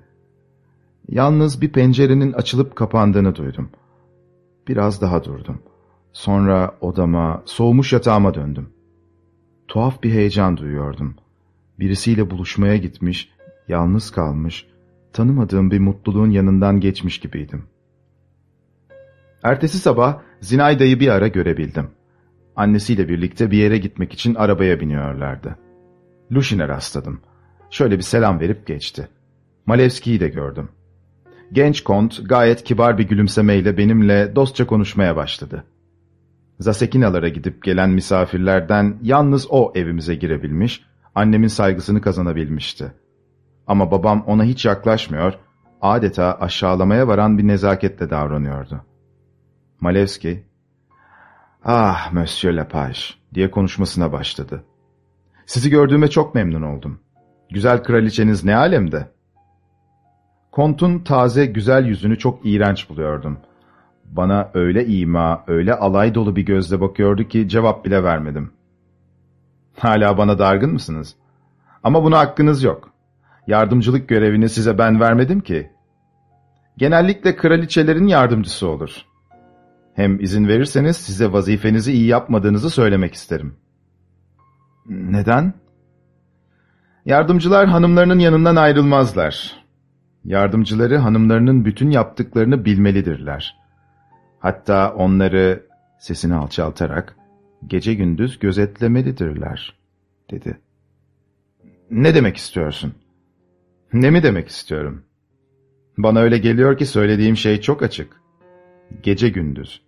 Yalnız bir pencerenin açılıp kapandığını duydum. Biraz daha durdum. Sonra odama, soğumuş yatağıma döndüm. Tuhaf bir heyecan duyuyordum. Birisiyle buluşmaya gitmiş, yalnız kalmış, tanımadığım bir mutluluğun yanından geçmiş gibiydim. Ertesi sabah Zinayda'yı bir ara görebildim. Annesiyle birlikte bir yere gitmek için arabaya biniyorlardı. Lushin'e rastladım. Şöyle bir selam verip geçti. Malevski'yi de gördüm. Genç kont gayet kibar bir gülümsemeyle benimle dostça konuşmaya başladı. Zasekinalara gidip gelen misafirlerden yalnız o evimize girebilmiş, annemin saygısını kazanabilmişti. Ama babam ona hiç yaklaşmıyor, adeta aşağılamaya varan bir nezaketle davranıyordu. Malevski, ''Ah, Monsieur Lepage'' diye konuşmasına başladı. ''Sizi gördüğüme çok memnun oldum. Güzel kraliçeniz ne alemde?'' Kont'un taze, güzel yüzünü çok iğrenç buluyordum. Bana öyle ima, öyle alay dolu bir gözle bakıyordu ki cevap bile vermedim. ''Hala bana dargın mısınız?'' ''Ama buna hakkınız yok. Yardımcılık görevini size ben vermedim ki.'' ''Genellikle kraliçelerin yardımcısı olur.'' Hem izin verirseniz size vazifenizi iyi yapmadığınızı söylemek isterim. Neden? Yardımcılar hanımlarının yanından ayrılmazlar. Yardımcıları hanımlarının bütün yaptıklarını bilmelidirler. Hatta onları sesini alçaltarak gece gündüz gözetlemelidirler, dedi. Ne demek istiyorsun? Ne mi demek istiyorum? Bana öyle geliyor ki söylediğim şey çok açık. Gece gündüz.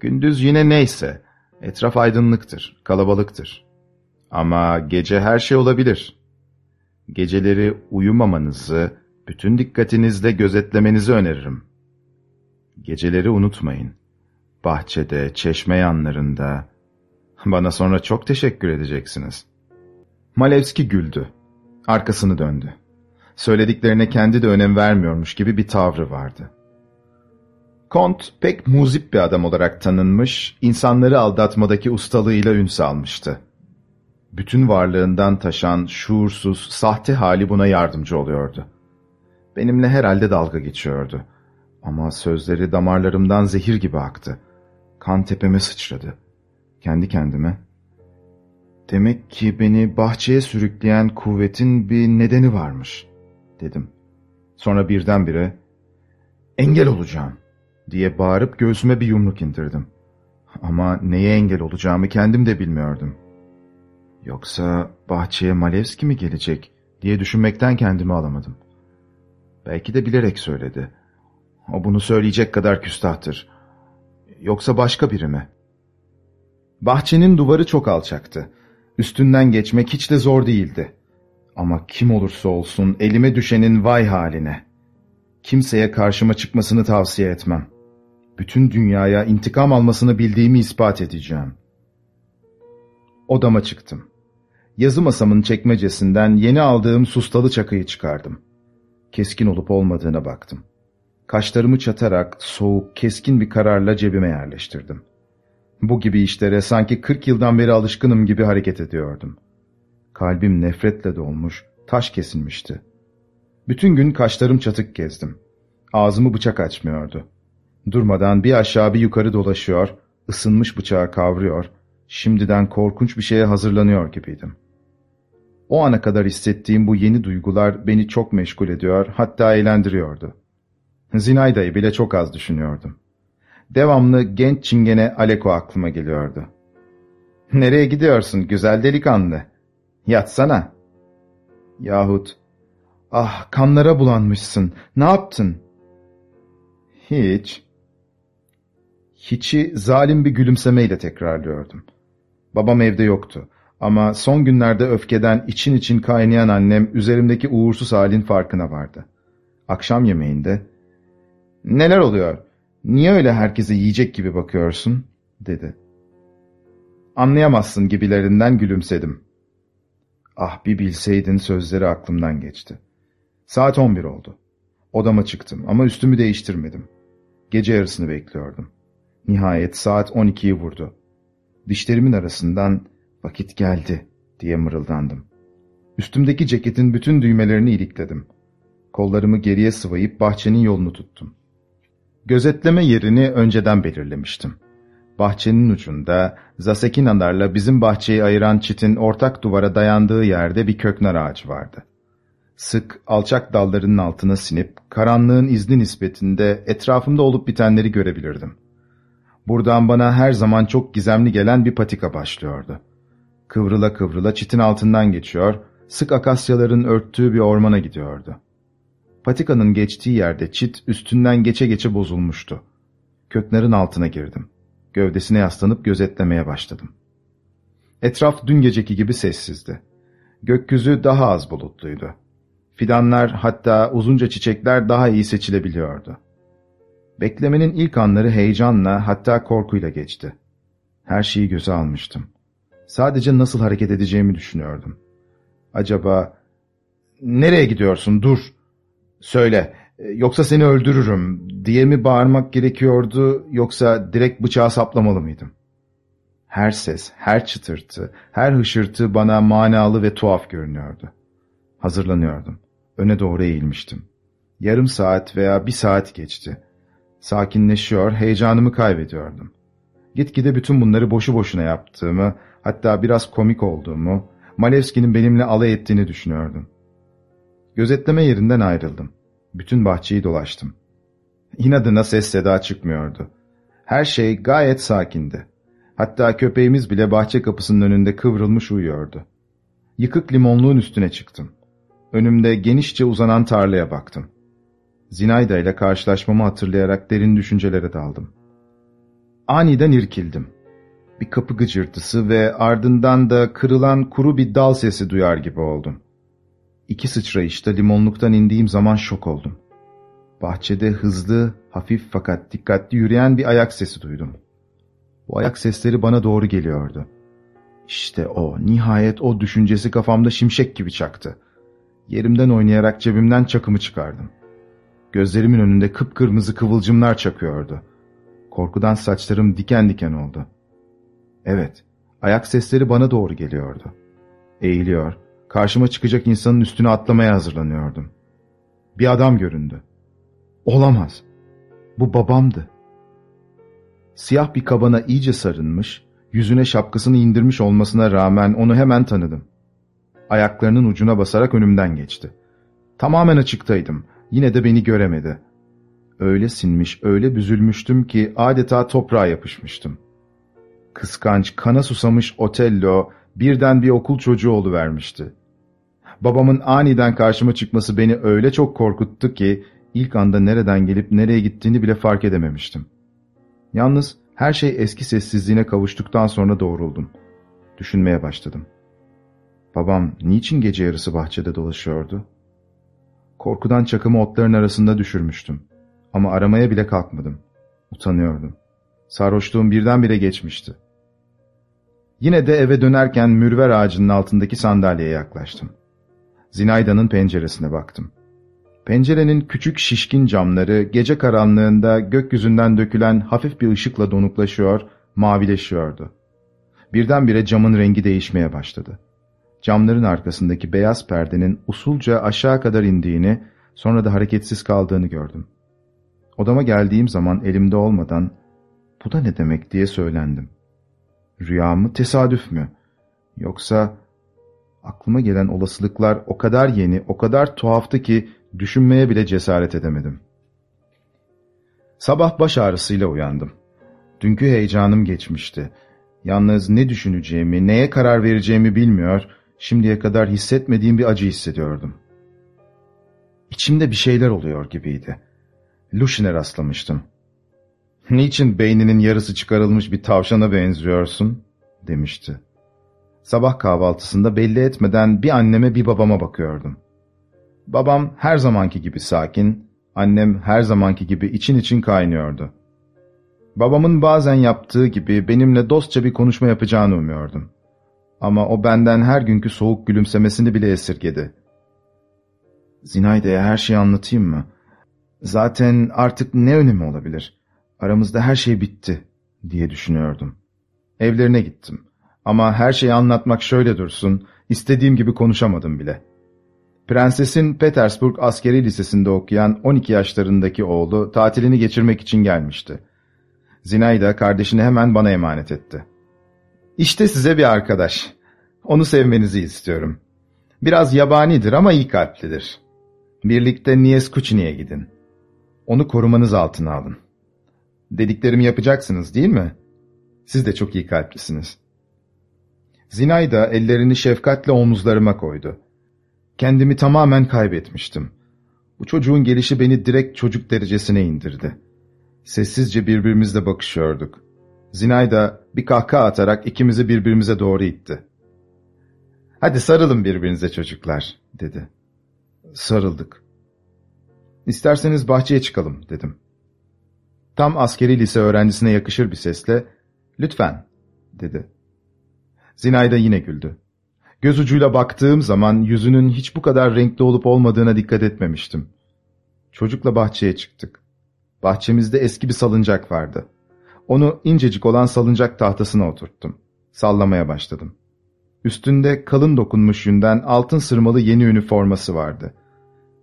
Gündüz yine neyse, etraf aydınlıktır, kalabalıktır. Ama gece her şey olabilir. Geceleri uyumamanızı, bütün dikkatinizle gözetlemenizi öneririm. Geceleri unutmayın. Bahçede, çeşme yanlarında. Bana sonra çok teşekkür edeceksiniz. Malevski güldü. Arkasını döndü. Söylediklerine kendi de önem vermiyormuş gibi bir tavrı vardı. Kont pek muzip bir adam olarak tanınmış, insanları aldatmadaki ustalığıyla ün salmıştı. Bütün varlığından taşan şuursuz, sahte hali buna yardımcı oluyordu. Benimle herhalde dalga geçiyordu. Ama sözleri damarlarımdan zehir gibi aktı. Kan tepeme sıçradı. Kendi kendime, demek ki beni bahçeye sürükleyen kuvvetin bir nedeni varmış, dedim. Sonra birdenbire, engel olacağım diye bağırıp göğsüme bir yumruk indirdim. Ama neye engel olacağımı kendim de bilmiyordum. Yoksa bahçeye Malevski mi gelecek diye düşünmekten kendimi alamadım. Belki de bilerek söyledi. O bunu söyleyecek kadar küstahtır. Yoksa başka biri mi? Bahçenin duvarı çok alçaktı. Üstünden geçmek hiç de zor değildi. Ama kim olursa olsun elime düşenin vay haline. Kimseye karşıma çıkmasını tavsiye etmem. Bütün dünyaya intikam almasını bildiğimi ispat edeceğim. Odama çıktım. Yazı masamın çekmecesinden yeni aldığım sustalı çakıyı çıkardım. Keskin olup olmadığına baktım. Kaşlarımı çatarak soğuk, keskin bir kararla cebime yerleştirdim. Bu gibi işlere sanki kırk yıldan beri alışkınım gibi hareket ediyordum. Kalbim nefretle dolmuş, taş kesilmişti. Bütün gün kaşlarım çatık gezdim. Ağzımı bıçak açmıyordu. Durmadan bir aşağı bir yukarı dolaşıyor, ısınmış bıçağı kavruyor, şimdiden korkunç bir şeye hazırlanıyor gibiydim. O ana kadar hissettiğim bu yeni duygular beni çok meşgul ediyor, hatta eğlendiriyordu. Zinayda'yı bile çok az düşünüyordum. Devamlı genç çingene Aleko aklıma geliyordu. ''Nereye gidiyorsun güzel delikanlı? Yatsana.'' Yahut ''Ah kanlara bulanmışsın, ne yaptın?'' ''Hiç.'' Hiç'i zalim bir gülümsemeyle tekrarlıyordum. Babam evde yoktu ama son günlerde öfkeden için için kaynayan annem üzerimdeki uğursuz halin farkına vardı. Akşam yemeğinde ''Neler oluyor? Niye öyle herkese yiyecek gibi bakıyorsun?'' dedi. Anlayamazsın gibilerinden gülümsedim. Ah bir bilseydin sözleri aklımdan geçti. Saat on bir oldu. Odama çıktım ama üstümü değiştirmedim. Gece yarısını bekliyordum. Nihayet saat on ikiyi vurdu. Dişlerimin arasından vakit geldi diye mırıldandım. Üstümdeki ceketin bütün düğmelerini ilikledim. Kollarımı geriye sıvayıp bahçenin yolunu tuttum. Gözetleme yerini önceden belirlemiştim. Bahçenin ucunda Zasekinalarla bizim bahçeyi ayıran çitin ortak duvara dayandığı yerde bir köknar ağacı vardı. Sık, alçak dallarının altına sinip, karanlığın izni nispetinde etrafımda olup bitenleri görebilirdim. Buradan bana her zaman çok gizemli gelen bir patika başlıyordu. Kıvrıla kıvrıla çitin altından geçiyor, sık akasyaların örttüğü bir ormana gidiyordu. Patikanın geçtiği yerde çit üstünden geçe geçe bozulmuştu. Köknarın altına girdim. Gövdesine yaslanıp gözetlemeye başladım. Etraf dün geceki gibi sessizdi. Gökyüzü daha az bulutluydu. Fidanlar hatta uzunca çiçekler daha iyi seçilebiliyordu. Beklemenin ilk anları heyecanla hatta korkuyla geçti. Her şeyi göze almıştım. Sadece nasıl hareket edeceğimi düşünüyordum. Acaba ''Nereye gidiyorsun? Dur!'' ''Söyle, yoksa seni öldürürüm.'' diye mi bağırmak gerekiyordu yoksa direkt bıçağı saplamalı mıydım? Her ses, her çıtırtı, her hışırtı bana manalı ve tuhaf görünüyordu. Hazırlanıyordum. Öne doğru eğilmiştim. Yarım saat veya bir saat geçti. Sakinleşiyor, heyecanımı kaybediyordum. Gitgide bütün bunları boşu boşuna yaptığımı, hatta biraz komik olduğumu, Malevski'nin benimle alay ettiğini düşünüyordum. Gözetleme yerinden ayrıldım. Bütün bahçeyi dolaştım. İnadına ses seda çıkmıyordu. Her şey gayet sakindi. Hatta köpeğimiz bile bahçe kapısının önünde kıvrılmış uyuyordu. Yıkık limonluğun üstüne çıktım. Önümde genişçe uzanan tarlaya baktım. Zinayda ile karşılaşmamı hatırlayarak derin düşüncelere daldım. Aniden irkildim. Bir kapı gıcırtısı ve ardından da kırılan kuru bir dal sesi duyar gibi oldum. İki sıçrayışta limonluktan indiğim zaman şok oldum. Bahçede hızlı, hafif fakat dikkatli yürüyen bir ayak sesi duydum. Bu ayak sesleri bana doğru geliyordu. İşte o, nihayet o düşüncesi kafamda şimşek gibi çaktı. Yerimden oynayarak cebimden çakımı çıkardım. Gözlerimin önünde kıpkırmızı kıvılcımlar çakıyordu. Korkudan saçlarım diken diken oldu. Evet, ayak sesleri bana doğru geliyordu. Eğiliyor, karşıma çıkacak insanın üstüne atlamaya hazırlanıyordum. Bir adam göründü. Olamaz. Bu babamdı. Siyah bir kabana iyice sarınmış, yüzüne şapkasını indirmiş olmasına rağmen onu hemen tanıdım. Ayaklarının ucuna basarak önümden geçti. Tamamen açıktaydım. Yine de beni göremedi. Öyle sinmiş, öyle büzülmüştüm ki adeta toprağa yapışmıştım. Kıskanç, kana susamış Otello birden bir okul çocuğu vermişti. Babamın aniden karşıma çıkması beni öyle çok korkuttu ki ilk anda nereden gelip nereye gittiğini bile fark edememiştim. Yalnız her şey eski sessizliğine kavuştuktan sonra doğruldum. Düşünmeye başladım. Babam niçin gece yarısı bahçede dolaşıyordu? Korkudan çakımı otların arasında düşürmüştüm. Ama aramaya bile kalkmadım. Utanıyordum. Sarhoşluğum birdenbire geçmişti. Yine de eve dönerken mürver ağacının altındaki sandalyeye yaklaştım. Zinayda'nın penceresine baktım. Pencerenin küçük şişkin camları gece karanlığında gökyüzünden dökülen hafif bir ışıkla donuklaşıyor, mavileşiyordu. Birdenbire camın rengi değişmeye başladı. Camların arkasındaki beyaz perdenin usulca aşağı kadar indiğini, sonra da hareketsiz kaldığını gördüm. Odama geldiğim zaman elimde olmadan, bu da ne demek diye söylendim. Rüya mı, tesadüf mü? Yoksa aklıma gelen olasılıklar o kadar yeni, o kadar tuhaftı ki düşünmeye bile cesaret edemedim. Sabah baş ağrısıyla uyandım. Dünkü heyecanım geçmişti. Yalnız ne düşüneceğimi, neye karar vereceğimi bilmiyor, şimdiye kadar hissetmediğim bir acı hissediyordum. İçimde bir şeyler oluyor gibiydi. Lushin'e rastlamıştım. ''Niçin beyninin yarısı çıkarılmış bir tavşana benziyorsun?'' demişti. Sabah kahvaltısında belli etmeden bir anneme bir babama bakıyordum. Babam her zamanki gibi sakin, annem her zamanki gibi için için kaynıyordu. Babamın bazen yaptığı gibi benimle dostça bir konuşma yapacağını umuyordum. Ama o benden her günkü soğuk gülümsemesini bile esirgedi. Zinayde'ye her şeyi anlatayım mı? Zaten artık ne önemi olabilir? Aramızda her şey bitti, diye düşünüyordum. Evlerine gittim. Ama her şeyi anlatmak şöyle dursun, istediğim gibi konuşamadım bile. Prensesin Petersburg Askeri Lisesi'nde okuyan 12 yaşlarındaki oğlu tatilini geçirmek için gelmişti. Zinayda kardeşini hemen bana emanet etti. İşte size bir arkadaş. Onu sevmenizi istiyorum. Biraz yabanidir ama iyi kalplidir. Birlikte Nieskuçini'ye gidin. Onu korumanız altına alın. Dediklerimi yapacaksınız değil mi? Siz de çok iyi kalplisiniz. Zinayda ellerini şefkatle omuzlarıma koydu. Kendimi tamamen kaybetmiştim. Bu çocuğun gelişi beni direkt çocuk derecesine indirdi. Sessizce birbirimizle bakışıyorduk. Zinayda bir kahkaha atarak ikimizi birbirimize doğru itti. ''Hadi sarılın birbirinize çocuklar.'' dedi. Sarıldık. ''İsterseniz bahçeye çıkalım.'' dedim. Tam askeri lise öğrencisine yakışır bir sesle ''Lütfen.'' dedi. Zinayda yine güldü. Göz ucuyla baktığım zaman yüzünün hiç bu kadar renkli olup olmadığına dikkat etmemiştim. Çocukla bahçeye çıktık. Bahçemizde eski bir salıncak vardı. Onu incecik olan salıncak tahtasına oturttum. Sallamaya başladım. Üstünde kalın dokunmuş yünden altın sırmalı yeni üniforması vardı.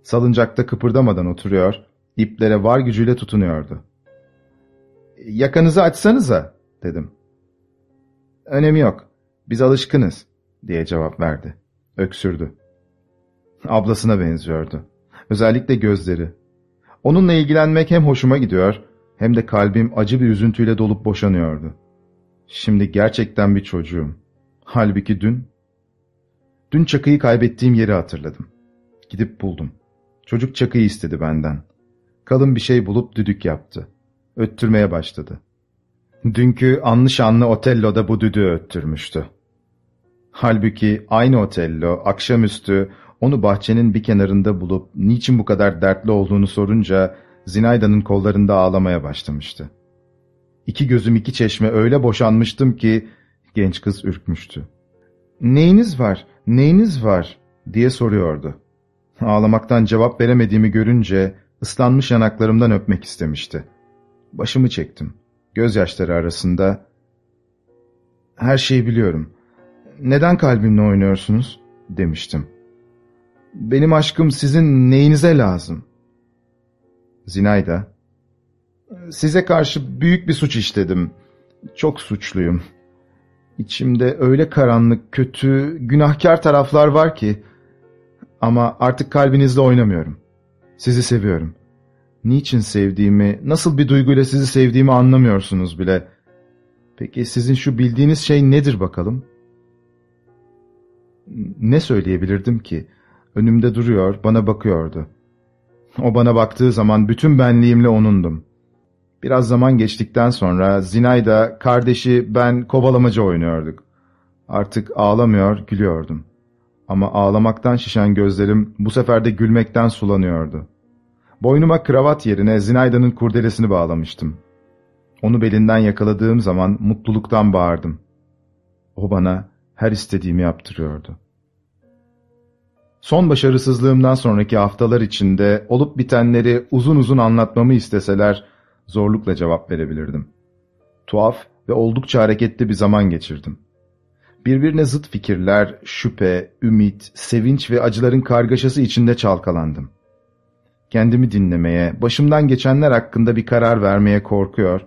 Salıncakta kıpırdamadan oturuyor, iplere var gücüyle tutunuyordu. ''Yakanızı açsanıza.'' dedim. ''Önemi yok. Biz alışkınız.'' diye cevap verdi. Öksürdü. Ablasına benziyordu. Özellikle gözleri. Onunla ilgilenmek hem hoşuma gidiyor hem de kalbim acı bir üzüntüyle dolup boşanıyordu. Şimdi gerçekten bir çocuğum. Halbuki dün... Dün çakıyı kaybettiğim yeri hatırladım. Gidip buldum. Çocuk çakıyı istedi benden. Kalın bir şey bulup düdük yaptı. Öttürmeye başladı. Dünkü anlı şanlı Otello'da bu düdüğü öttürmüştü. Halbuki aynı Otello akşamüstü onu bahçenin bir kenarında bulup niçin bu kadar dertli olduğunu sorunca Zinayda'nın kollarında ağlamaya başlamıştı. İki gözüm iki çeşme öyle boşanmıştım ki genç kız ürkmüştü. ''Neyiniz var, neyiniz var?'' diye soruyordu. Ağlamaktan cevap veremediğimi görünce ıslanmış yanaklarımdan öpmek istemişti. Başımı çektim. Gözyaşları arasında ''Her şeyi biliyorum. Neden kalbimle oynuyorsunuz?'' demiştim. ''Benim aşkım sizin neyinize lazım?'' Zinayda ''Size karşı büyük bir suç işledim. Çok suçluyum. İçimde öyle karanlık, kötü, günahkar taraflar var ki ama artık kalbinizle oynamıyorum. Sizi seviyorum. Niçin sevdiğimi, nasıl bir duyguyla sizi sevdiğimi anlamıyorsunuz bile. Peki sizin şu bildiğiniz şey nedir bakalım? Ne söyleyebilirdim ki? Önümde duruyor, bana bakıyordu. O bana baktığı zaman bütün benliğimle onundum. Biraz zaman geçtikten sonra Zinayda, kardeşi, ben kovalamaca oynuyorduk. Artık ağlamıyor, gülüyordum. Ama ağlamaktan şişen gözlerim bu sefer de gülmekten sulanıyordu. Boynuma kravat yerine Zinayda'nın kurdelesini bağlamıştım. Onu belinden yakaladığım zaman mutluluktan bağırdım. O bana her istediğimi yaptırıyordu. Son başarısızlığımdan sonraki haftalar içinde olup bitenleri uzun uzun anlatmamı isteseler zorlukla cevap verebilirdim. Tuhaf ve oldukça hareketli bir zaman geçirdim. Birbirine zıt fikirler, şüphe, ümit, sevinç ve acıların kargaşası içinde çalkalandım. Kendimi dinlemeye, başımdan geçenler hakkında bir karar vermeye korkuyor,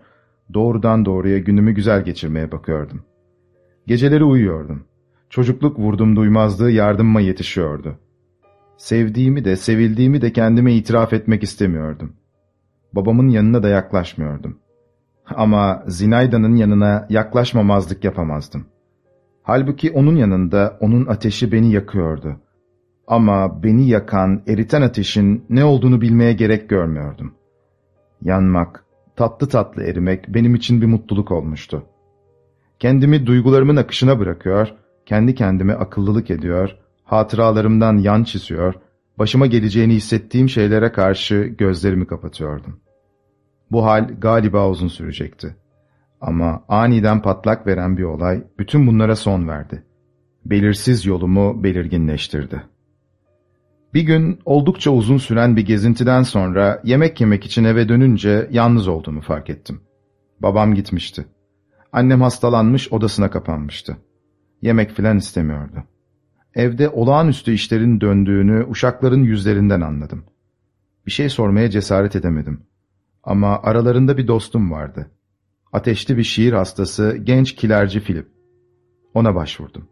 doğrudan doğruya günümü güzel geçirmeye bakıyordum. Geceleri uyuyordum. Çocukluk vurdum duymazlığı yardımıma yetişiyordu. Sevdiğimi de sevildiğimi de kendime itiraf etmek istemiyordum. Babamın yanına da yaklaşmıyordum. Ama Zinayda'nın yanına yaklaşmamazlık yapamazdım. Halbuki onun yanında onun ateşi beni yakıyordu. Ama beni yakan, eriten ateşin ne olduğunu bilmeye gerek görmüyordum. Yanmak, tatlı tatlı erimek benim için bir mutluluk olmuştu. Kendimi duygularımın akışına bırakıyor, kendi kendime akıllılık ediyor, hatıralarımdan yan çiziyor, başıma geleceğini hissettiğim şeylere karşı gözlerimi kapatıyordum. Bu hal galiba uzun sürecekti. Ama aniden patlak veren bir olay bütün bunlara son verdi. Belirsiz yolumu belirginleştirdi. Bir gün oldukça uzun süren bir gezintiden sonra yemek yemek için eve dönünce yalnız olduğumu fark ettim. Babam gitmişti. Annem hastalanmış odasına kapanmıştı. Yemek filan istemiyordu. Evde olağanüstü işlerin döndüğünü uşakların yüzlerinden anladım. Bir şey sormaya cesaret edemedim. Ama aralarında bir dostum vardı. Ateşli bir şiir hastası genç kilerci Filip. Ona başvurdum.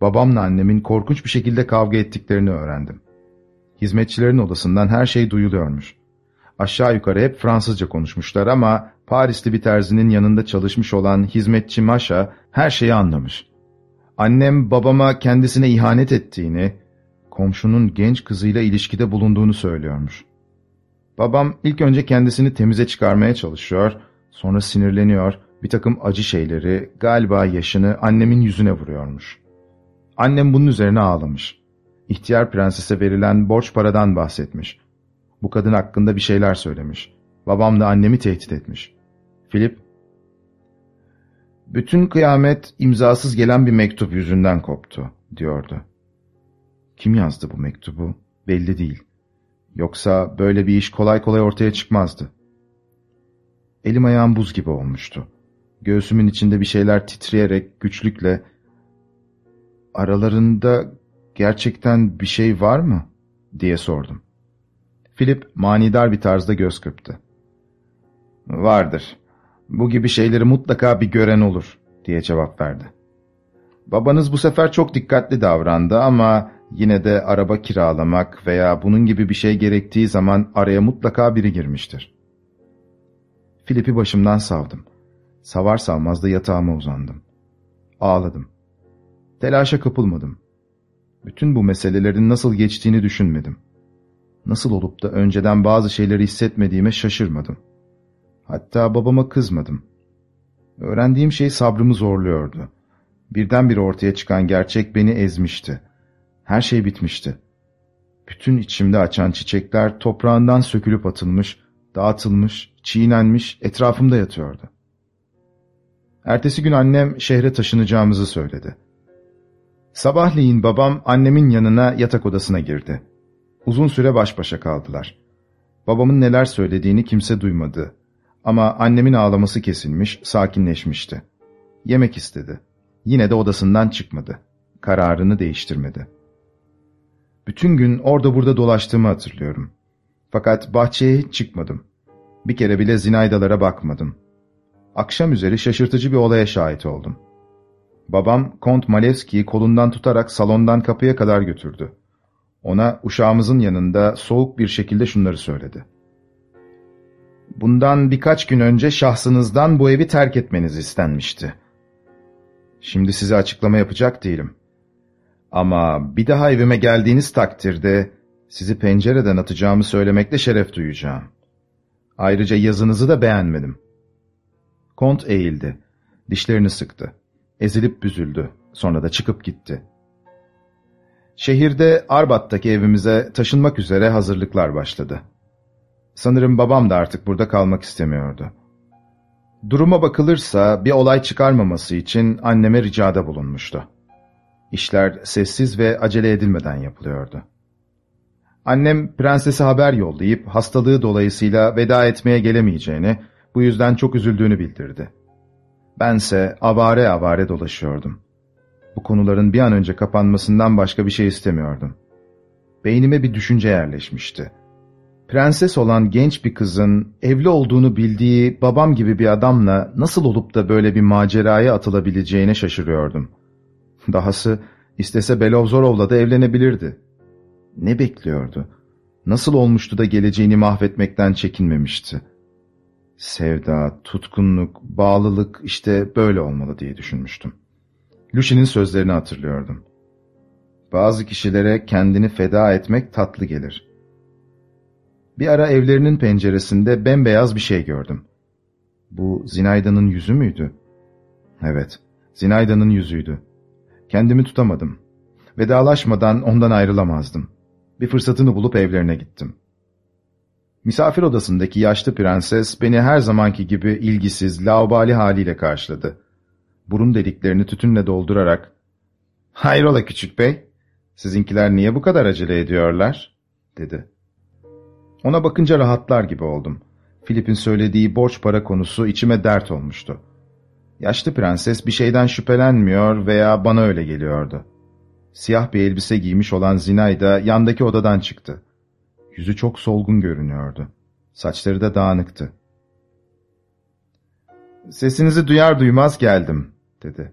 Babamla annemin korkunç bir şekilde kavga ettiklerini öğrendim. Hizmetçilerin odasından her şey duyuluyormuş. Aşağı yukarı hep Fransızca konuşmuşlar ama Parisli bir terzinin yanında çalışmış olan hizmetçi Maşa her şeyi anlamış. Annem babama kendisine ihanet ettiğini, komşunun genç kızıyla ilişkide bulunduğunu söylüyormuş. Babam ilk önce kendisini temize çıkarmaya çalışıyor, sonra sinirleniyor, bir takım acı şeyleri, galiba yaşını annemin yüzüne vuruyormuş. Annem bunun üzerine ağlamış. İhtiyar prensese verilen borç paradan bahsetmiş. Bu kadın hakkında bir şeyler söylemiş. Babam da annemi tehdit etmiş. Philip, bütün kıyamet imzasız gelen bir mektup yüzünden koptu, diyordu. Kim yazdı bu mektubu? Belli değil. Yoksa böyle bir iş kolay kolay ortaya çıkmazdı. Elim ayağım buz gibi olmuştu. Göğsümün içinde bir şeyler titreyerek güçlükle ''Aralarında gerçekten bir şey var mı?'' diye sordum. Philip manidar bir tarzda göz kırptı. ''Vardır. Bu gibi şeyleri mutlaka bir gören olur.'' diye cevap verdi. Babanız bu sefer çok dikkatli davrandı ama yine de araba kiralamak veya bunun gibi bir şey gerektiği zaman araya mutlaka biri girmiştir. Filip'i başımdan savdım. Savar savmaz da yatağıma uzandım. Ağladım. Telaşa kapılmadım. Bütün bu meselelerin nasıl geçtiğini düşünmedim. Nasıl olup da önceden bazı şeyleri hissetmediğime şaşırmadım. Hatta babama kızmadım. Öğrendiğim şey sabrımı zorluyordu. Birdenbire ortaya çıkan gerçek beni ezmişti. Her şey bitmişti. Bütün içimde açan çiçekler toprağından sökülüp atılmış, Dağıtılmış, çiğnenmiş, etrafımda yatıyordu. Ertesi gün annem şehre taşınacağımızı söyledi. Sabahleyin babam annemin yanına yatak odasına girdi. Uzun süre baş başa kaldılar. Babamın neler söylediğini kimse duymadı. Ama annemin ağlaması kesilmiş, sakinleşmişti. Yemek istedi. Yine de odasından çıkmadı. Kararını değiştirmedi. Bütün gün orada burada dolaştığımı hatırlıyorum. Fakat bahçeye hiç çıkmadım. Bir kere bile zinaydalara bakmadım. Akşam üzeri şaşırtıcı bir olaya şahit oldum. Babam Kont Malevski'yi kolundan tutarak salondan kapıya kadar götürdü. Ona uşağımızın yanında soğuk bir şekilde şunları söyledi. Bundan birkaç gün önce şahsınızdan bu evi terk etmeniz istenmişti. Şimdi size açıklama yapacak değilim. Ama bir daha evime geldiğiniz takdirde sizi pencereden atacağımı söylemekle şeref duyacağım. Ayrıca yazınızı da beğenmedim. Kont eğildi. Dişlerini sıktı. Ezilip büzüldü. Sonra da çıkıp gitti. Şehirde Arbat'taki evimize taşınmak üzere hazırlıklar başladı. Sanırım babam da artık burada kalmak istemiyordu. Duruma bakılırsa bir olay çıkarmaması için anneme ricada bulunmuştu. İşler sessiz ve acele edilmeden yapılıyordu. Annem prensese haber yollayıp hastalığı dolayısıyla veda etmeye gelemeyeceğini, bu yüzden çok üzüldüğünü bildirdi. Bense avare avare dolaşıyordum. Bu konuların bir an önce kapanmasından başka bir şey istemiyordum. Beynime bir düşünce yerleşmişti. Prenses olan genç bir kızın evli olduğunu bildiği babam gibi bir adamla nasıl olup da böyle bir maceraya atılabileceğine şaşırıyordum. Dahası istese Belovzorov'la da evlenebilirdi. Ne bekliyordu? Nasıl olmuştu da geleceğini mahvetmekten çekinmemişti? Sevda, tutkunluk, bağlılık işte böyle olmalı diye düşünmüştüm. Lucy'nin sözlerini hatırlıyordum. Bazı kişilere kendini feda etmek tatlı gelir. Bir ara evlerinin penceresinde bembeyaz bir şey gördüm. Bu Zinayda'nın yüzü müydü? Evet, Zinayda'nın yüzüydü. Kendimi tutamadım. Vedalaşmadan ondan ayrılamazdım. Bir fırsatını bulup evlerine gittim. Misafir odasındaki yaşlı prenses beni her zamanki gibi ilgisiz, laubali haliyle karşıladı. Burun deliklerini tütünle doldurarak, ''Hayrola küçük bey, sizinkiler niye bu kadar acele ediyorlar?'' dedi. Ona bakınca rahatlar gibi oldum. Filip'in söylediği borç para konusu içime dert olmuştu. Yaşlı prenses bir şeyden şüphelenmiyor veya bana öyle geliyordu. Siyah bir elbise giymiş olan Zinayda yandaki odadan çıktı. Yüzü çok solgun görünüyordu. Saçları da dağınıktı. ''Sesinizi duyar duymaz geldim.'' dedi.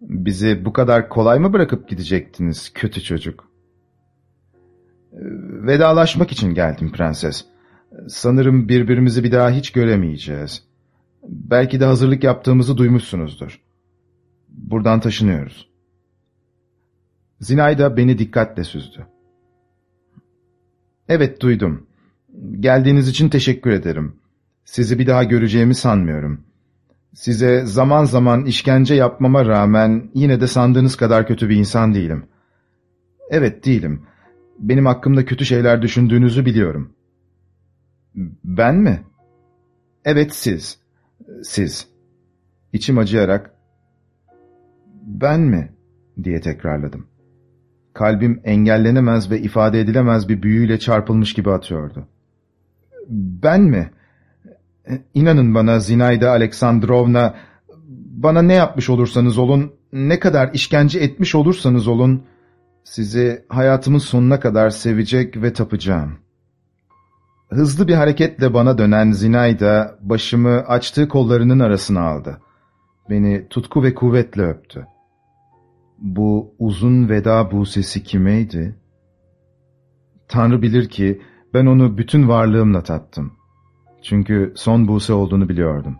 ''Bizi bu kadar kolay mı bırakıp gidecektiniz kötü çocuk?'' ''Vedalaşmak için geldim prenses. Sanırım birbirimizi bir daha hiç göremeyeceğiz. Belki de hazırlık yaptığımızı duymuşsunuzdur. Buradan taşınıyoruz.'' Zinayda beni dikkatle süzdü. Evet duydum. Geldiğiniz için teşekkür ederim. Sizi bir daha göreceğimi sanmıyorum. Size zaman zaman işkence yapmama rağmen yine de sandığınız kadar kötü bir insan değilim. Evet değilim. Benim hakkımda kötü şeyler düşündüğünüzü biliyorum. Ben mi? Evet siz. Siz. İçim acıyarak ben mi diye tekrarladım. Kalbim engellenemez ve ifade edilemez bir büyüyle çarpılmış gibi atıyordu. Ben mi? İnanın bana Zinayda Aleksandrovna, bana ne yapmış olursanız olun, ne kadar işkence etmiş olursanız olun, sizi hayatımın sonuna kadar sevecek ve tapacağım. Hızlı bir hareketle bana dönen Zinayda başımı açtığı kollarının arasına aldı. Beni tutku ve kuvvetle öptü. Bu uzun veda busesi kimeydi? Tanrı bilir ki ben onu bütün varlığımla tattım. Çünkü son buse olduğunu biliyordum.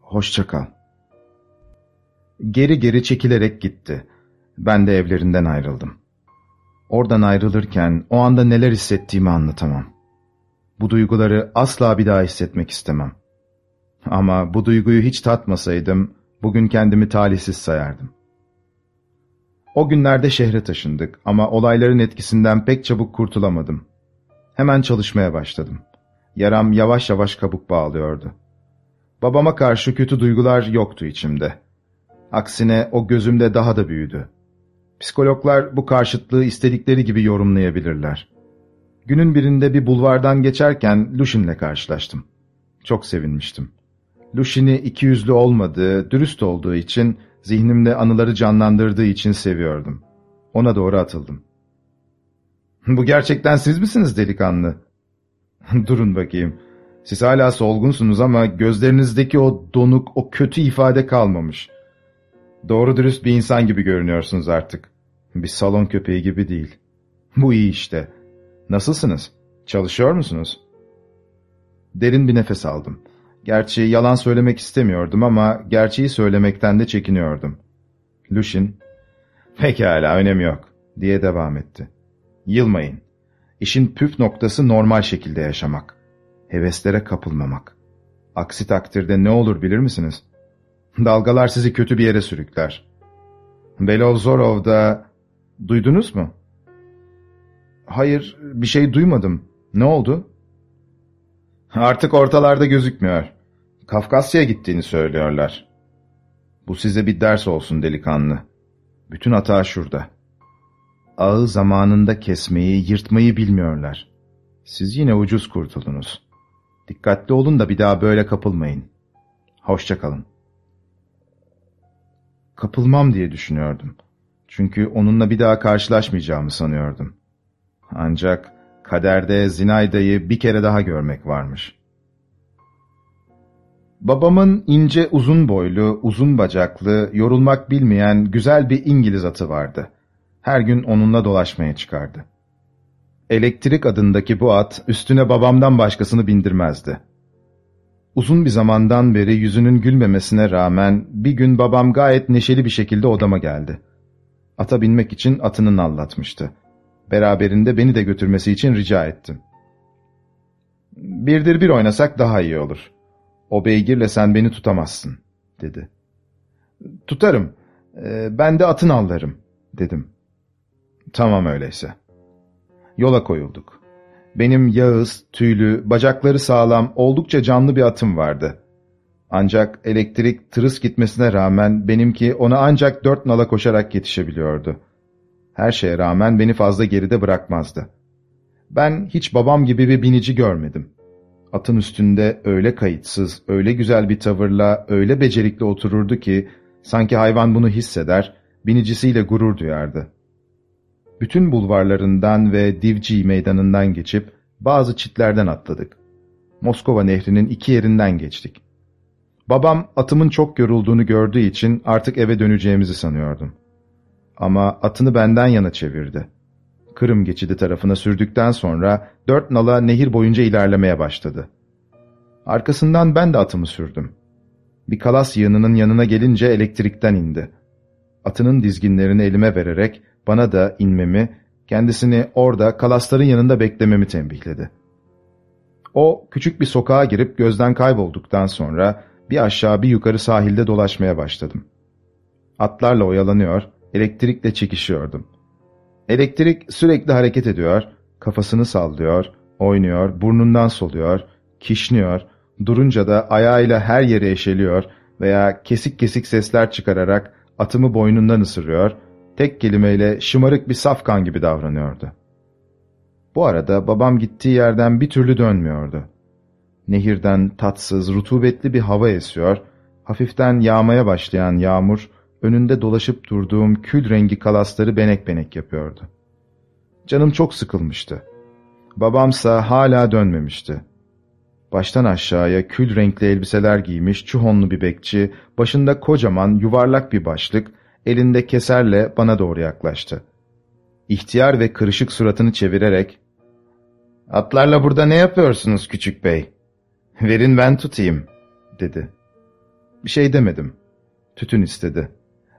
Hoşça kal. Geri geri çekilerek gitti. Ben de evlerinden ayrıldım. Oradan ayrılırken o anda neler hissettiğimi anlatamam. Bu duyguları asla bir daha hissetmek istemem. Ama bu duyguyu hiç tatmasaydım Bugün kendimi talihsiz sayardım. O günlerde şehre taşındık ama olayların etkisinden pek çabuk kurtulamadım. Hemen çalışmaya başladım. Yaram yavaş yavaş kabuk bağlıyordu. Babama karşı kötü duygular yoktu içimde. Aksine o gözümde daha da büyüdü. Psikologlar bu karşıtlığı istedikleri gibi yorumlayabilirler. Günün birinde bir bulvardan geçerken Lushin'le karşılaştım. Çok sevinmiştim. Lushin'i ikiyüzlü olmadığı, dürüst olduğu için, zihnimde anıları canlandırdığı için seviyordum. Ona doğru atıldım. ''Bu gerçekten siz misiniz delikanlı?'' *laughs* ''Durun bakayım. Siz hala solgunsunuz ama gözlerinizdeki o donuk, o kötü ifade kalmamış. Doğru dürüst bir insan gibi görünüyorsunuz artık. Bir salon köpeği gibi değil. Bu iyi işte. Nasılsınız? Çalışıyor musunuz?'' Derin bir nefes aldım. Gerçi yalan söylemek istemiyordum ama gerçeği söylemekten de çekiniyordum. Lushin, ''Pekala, önemi yok.'' diye devam etti. ''Yılmayın. İşin püf noktası normal şekilde yaşamak. Heveslere kapılmamak. Aksi takdirde ne olur bilir misiniz? Dalgalar sizi kötü bir yere sürükler. Belovzorov'da... Duydunuz mu? Hayır, bir şey duymadım. Ne oldu? Artık ortalarda gözükmüyor. Kafkasya'ya gittiğini söylüyorlar. Bu size bir ders olsun delikanlı. Bütün hata şurada. Ağı zamanında kesmeyi, yırtmayı bilmiyorlar. Siz yine ucuz kurtuldunuz. Dikkatli olun da bir daha böyle kapılmayın. Hoşçakalın. Kapılmam diye düşünüyordum. Çünkü onunla bir daha karşılaşmayacağımı sanıyordum. Ancak kaderde Zinayda'yı bir kere daha görmek varmış. Babamın ince uzun boylu, uzun bacaklı, yorulmak bilmeyen güzel bir İngiliz atı vardı. Her gün onunla dolaşmaya çıkardı. Elektrik adındaki bu at üstüne babamdan başkasını bindirmezdi. Uzun bir zamandan beri yüzünün gülmemesine rağmen bir gün babam gayet neşeli bir şekilde odama geldi. Ata binmek için atını nallatmıştı. Beraberinde beni de götürmesi için rica ettim. Birdir bir oynasak daha iyi olur. O beygirle sen beni tutamazsın, dedi. Tutarım, ee, ben de atın allarım, dedim. Tamam öyleyse. Yola koyulduk. Benim yağız, tüylü, bacakları sağlam, oldukça canlı bir atım vardı. Ancak elektrik tırıs gitmesine rağmen benimki ona ancak dört nala koşarak yetişebiliyordu. Her şeye rağmen beni fazla geride bırakmazdı. Ben hiç babam gibi bir binici görmedim. Atın üstünde öyle kayıtsız, öyle güzel bir tavırla, öyle becerikli otururdu ki, sanki hayvan bunu hisseder, binicisiyle gurur duyardı. Bütün bulvarlarından ve Divci meydanından geçip, bazı çitlerden atladık. Moskova nehrinin iki yerinden geçtik. Babam atımın çok yorulduğunu gördüğü için artık eve döneceğimizi sanıyordum. Ama atını benden yana çevirdi. Kırım geçidi tarafına sürdükten sonra dört nala nehir boyunca ilerlemeye başladı. Arkasından ben de atımı sürdüm. Bir kalas yığınının yanına gelince elektrikten indi. Atının dizginlerini elime vererek bana da inmemi, kendisini orada kalasların yanında beklememi tembihledi. O küçük bir sokağa girip gözden kaybolduktan sonra bir aşağı bir yukarı sahilde dolaşmaya başladım. Atlarla oyalanıyor, elektrikle çekişiyordum. Elektrik sürekli hareket ediyor, kafasını sallıyor, oynuyor, burnundan soluyor, kişniyor, durunca da ayağıyla her yere eşeliyor veya kesik kesik sesler çıkararak atımı boynundan ısırıyor, tek kelimeyle şımarık bir safkan gibi davranıyordu. Bu arada babam gittiği yerden bir türlü dönmüyordu. Nehirden tatsız, rutubetli bir hava esiyor, hafiften yağmaya başlayan yağmur, önünde dolaşıp durduğum kül rengi kalasları benek benek yapıyordu. Canım çok sıkılmıştı. Babamsa hala dönmemişti. Baştan aşağıya kül renkli elbiseler giymiş çuhonlu bir bekçi, başında kocaman yuvarlak bir başlık, elinde keserle bana doğru yaklaştı. İhtiyar ve kırışık suratını çevirerek, ''Atlarla burada ne yapıyorsunuz küçük bey? Verin ben tutayım.'' dedi. Bir şey demedim. Tütün istedi.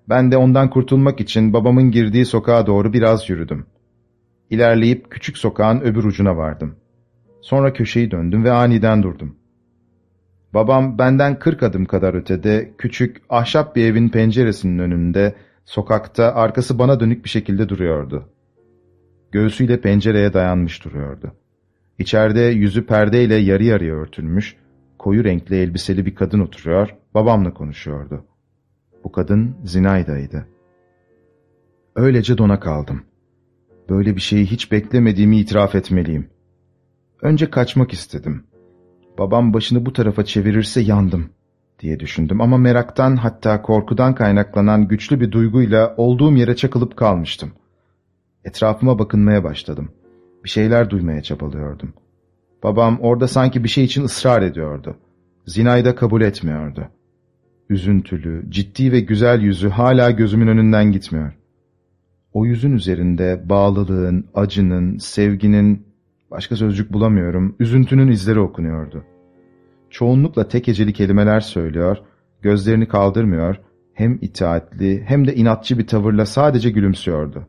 Ben de ondan kurtulmak için babamın girdiği sokağa doğru biraz yürüdüm. İlerleyip küçük sokağın öbür ucuna vardım. Sonra köşeyi döndüm ve aniden durdum. Babam benden kırk adım kadar ötede, küçük, ahşap bir evin penceresinin önünde, sokakta, arkası bana dönük bir şekilde duruyordu. Göğsüyle pencereye dayanmış duruyordu. İçeride yüzü perdeyle yarı yarıya örtülmüş, koyu renkli elbiseli bir kadın oturuyor, babamla konuşuyordu. Bu kadın Zinayda'ydı. Öylece dona kaldım. Böyle bir şeyi hiç beklemediğimi itiraf etmeliyim. Önce kaçmak istedim. Babam başını bu tarafa çevirirse yandım diye düşündüm ama meraktan hatta korkudan kaynaklanan güçlü bir duyguyla olduğum yere çakılıp kalmıştım. Etrafıma bakınmaya başladım. Bir şeyler duymaya çabalıyordum. Babam orada sanki bir şey için ısrar ediyordu. Zinayı da kabul etmiyordu. Üzüntülü, ciddi ve güzel yüzü hala gözümün önünden gitmiyor. O yüzün üzerinde bağlılığın, acının, sevginin, başka sözcük bulamıyorum, üzüntünün izleri okunuyordu. Çoğunlukla tek heceli kelimeler söylüyor, gözlerini kaldırmıyor, hem itaatli hem de inatçı bir tavırla sadece gülümsüyordu.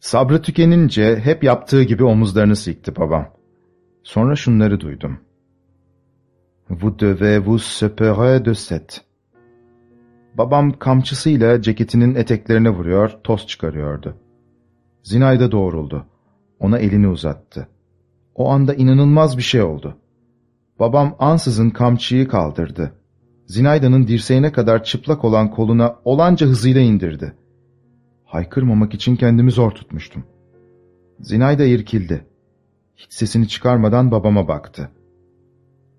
Sabrı tükenince hep yaptığı gibi omuzlarını sikti babam. Sonra şunları duydum. Vous devez vous séparer de cette. Babam kamçısıyla ceketinin eteklerine vuruyor, toz çıkarıyordu. Zinayda doğruldu. Ona elini uzattı. O anda inanılmaz bir şey oldu. Babam ansızın kamçıyı kaldırdı. Zinayda'nın dirseğine kadar çıplak olan koluna olanca hızıyla indirdi. Haykırmamak için kendimi zor tutmuştum. Zinayda irkildi. Hiç sesini çıkarmadan babama baktı.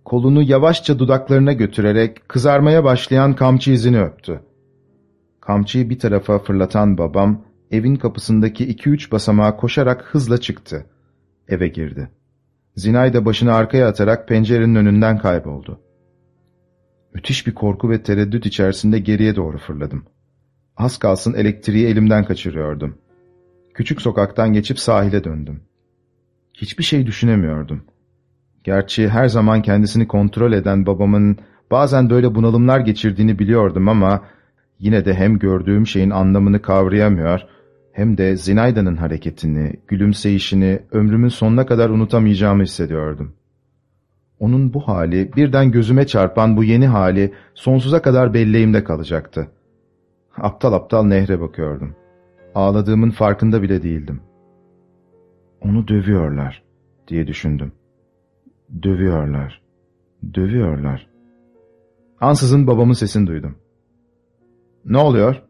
Kolunu yavaşça dudaklarına götürerek kızarmaya başlayan kamçı izini öptü. Kamçıyı bir tarafa fırlatan babam, evin kapısındaki iki üç basamağa koşarak hızla çıktı. Eve girdi. Zinay da başını arkaya atarak pencerenin önünden kayboldu. Müthiş bir korku ve tereddüt içerisinde geriye doğru fırladım. Az kalsın elektriği elimden kaçırıyordum. Küçük sokaktan geçip sahile döndüm. Hiçbir şey düşünemiyordum. Gerçi her zaman kendisini kontrol eden babamın bazen böyle bunalımlar geçirdiğini biliyordum ama yine de hem gördüğüm şeyin anlamını kavrayamıyor hem de Zinayda'nın hareketini, gülümseyişini ömrümün sonuna kadar unutamayacağımı hissediyordum. Onun bu hali, birden gözüme çarpan bu yeni hali sonsuza kadar belleğimde kalacaktı. Aptal aptal nehre bakıyordum. Ağladığımın farkında bile değildim. Onu dövüyorlar diye düşündüm. Dövüyorlar, dövüyorlar. Ansızın babamın sesini duydum. Ne oluyor?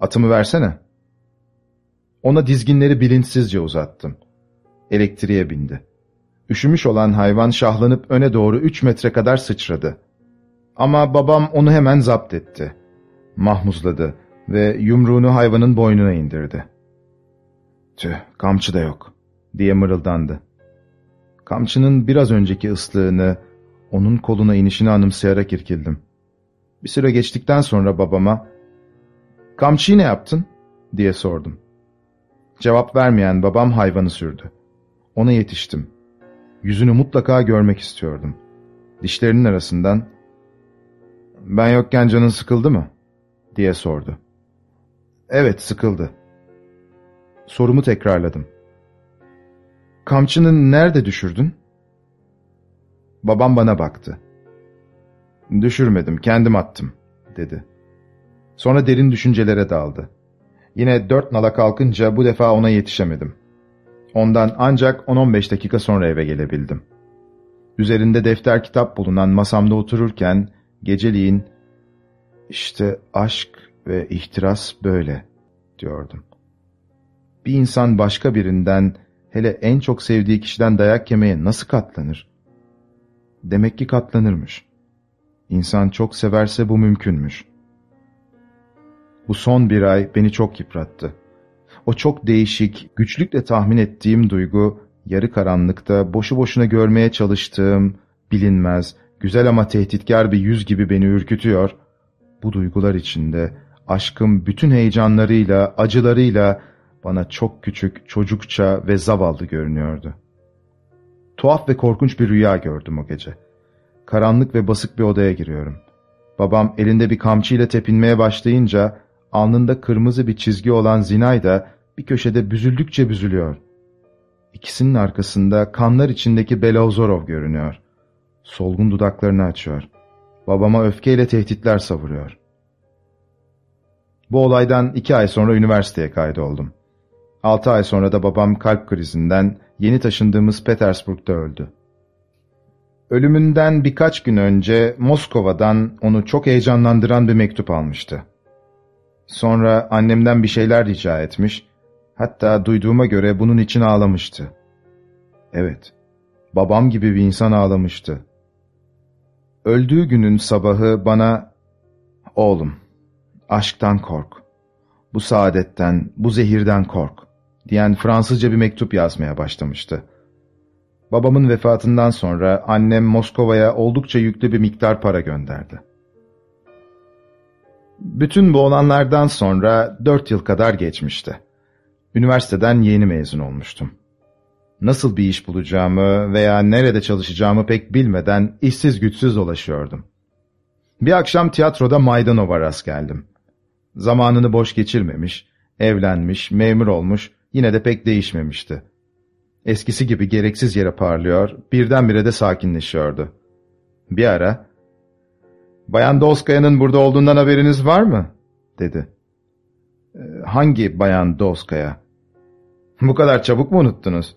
Atımı versene. Ona dizginleri bilinçsizce uzattım. Elektriğe bindi. Üşümüş olan hayvan şahlanıp öne doğru üç metre kadar sıçradı. Ama babam onu hemen zapt etti. Mahmuzladı ve yumruğunu hayvanın boynuna indirdi. Tüh, kamçı da yok, diye mırıldandı. Kamçının biraz önceki ıslığını, onun koluna inişini anımsayarak irkildim. Bir süre geçtikten sonra babama, ''Kamçıyı ne yaptın?'' diye sordum. Cevap vermeyen babam hayvanı sürdü. Ona yetiştim. Yüzünü mutlaka görmek istiyordum. Dişlerinin arasından, ''Ben yokken canın sıkıldı mı?'' diye sordu. ''Evet, sıkıldı.'' Sorumu tekrarladım. Kamçını nerede düşürdün? Babam bana baktı. Düşürmedim, kendim attım, dedi. Sonra derin düşüncelere daldı. Yine dört nala kalkınca bu defa ona yetişemedim. Ondan ancak 10-15 dakika sonra eve gelebildim. Üzerinde defter kitap bulunan masamda otururken geceliğin işte aşk ve ihtiras böyle diyordum. Bir insan başka birinden hele en çok sevdiği kişiden dayak yemeye nasıl katlanır? Demek ki katlanırmış. İnsan çok severse bu mümkünmüş. Bu son bir ay beni çok yıprattı. O çok değişik, güçlükle tahmin ettiğim duygu, yarı karanlıkta boşu boşuna görmeye çalıştığım, bilinmez, güzel ama tehditkar bir yüz gibi beni ürkütüyor. Bu duygular içinde aşkım bütün heyecanlarıyla, acılarıyla bana çok küçük, çocukça ve zavallı görünüyordu. Tuhaf ve korkunç bir rüya gördüm o gece. Karanlık ve basık bir odaya giriyorum. Babam elinde bir kamçıyla tepinmeye başlayınca alnında kırmızı bir çizgi olan Zinay da bir köşede büzüldükçe büzülüyor. İkisinin arkasında kanlar içindeki Belauzorov görünüyor. Solgun dudaklarını açıyor. Babama öfkeyle tehditler savuruyor. Bu olaydan iki ay sonra üniversiteye kaydoldum. Altı ay sonra da babam kalp krizinden yeni taşındığımız Petersburg'da öldü. Ölümünden birkaç gün önce Moskova'dan onu çok heyecanlandıran bir mektup almıştı. Sonra annemden bir şeyler rica etmiş, hatta duyduğuma göre bunun için ağlamıştı. Evet, babam gibi bir insan ağlamıştı. Öldüğü günün sabahı bana, ''Oğlum, aşktan kork, bu saadetten, bu zehirden kork.'' diyen Fransızca bir mektup yazmaya başlamıştı. Babamın vefatından sonra annem Moskova'ya oldukça yüklü bir miktar para gönderdi. Bütün bu olanlardan sonra dört yıl kadar geçmişti. Üniversiteden yeni mezun olmuştum. Nasıl bir iş bulacağımı veya nerede çalışacağımı pek bilmeden işsiz güçsüz dolaşıyordum. Bir akşam tiyatroda Maydanov'a rast geldim. Zamanını boş geçirmemiş, evlenmiş, memur olmuş, yine de pek değişmemişti. Eskisi gibi gereksiz yere parlıyor, birdenbire de sakinleşiyordu. Bir ara, ''Bayan Dolskaya'nın burada olduğundan haberiniz var mı?'' dedi. Ee, ''Hangi Bayan Dolskaya?'' ''Bu kadar çabuk mu unuttunuz?''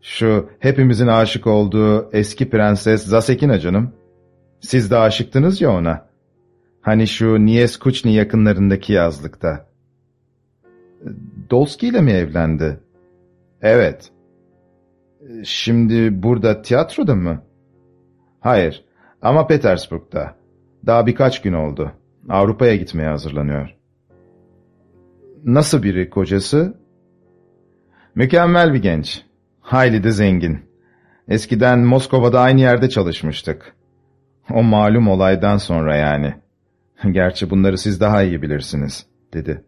''Şu hepimizin aşık olduğu eski prenses Zasekina canım. Siz de aşıktınız ya ona. Hani şu Nieskuchni yakınlarındaki yazlıkta.'' Dolski ile mi evlendi? Evet. Şimdi burada tiyatroda mı? Hayır ama Petersburg'da. Daha birkaç gün oldu. Avrupa'ya gitmeye hazırlanıyor. Nasıl biri kocası? Mükemmel bir genç. Hayli de zengin. Eskiden Moskova'da aynı yerde çalışmıştık. O malum olaydan sonra yani. Gerçi bunları siz daha iyi bilirsiniz, dedi.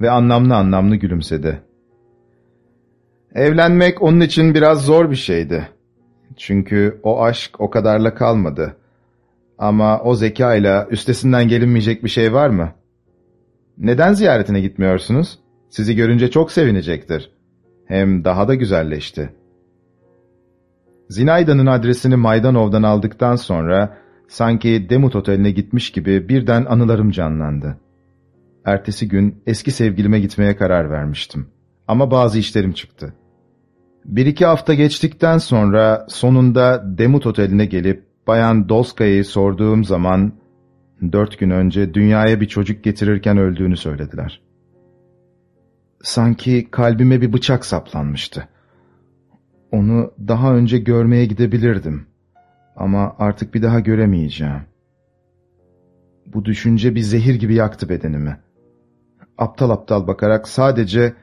Ve anlamlı anlamlı gülümsedi. Evlenmek onun için biraz zor bir şeydi. Çünkü o aşk o kadarla kalmadı. Ama o zekayla üstesinden gelinmeyecek bir şey var mı? Neden ziyaretine gitmiyorsunuz? Sizi görünce çok sevinecektir. Hem daha da güzelleşti. Zinayda'nın adresini Maydanov'dan aldıktan sonra sanki Demut Oteli'ne gitmiş gibi birden anılarım canlandı. Ertesi gün eski sevgilime gitmeye karar vermiştim. Ama bazı işlerim çıktı. Bir iki hafta geçtikten sonra sonunda Demut Oteli'ne gelip Bayan Dolskaya'yı sorduğum zaman dört gün önce dünyaya bir çocuk getirirken öldüğünü söylediler. Sanki kalbime bir bıçak saplanmıştı. Onu daha önce görmeye gidebilirdim. Ama artık bir daha göremeyeceğim. Bu düşünce bir zehir gibi yaktı bedenimi. Aptal aptal bakarak sadece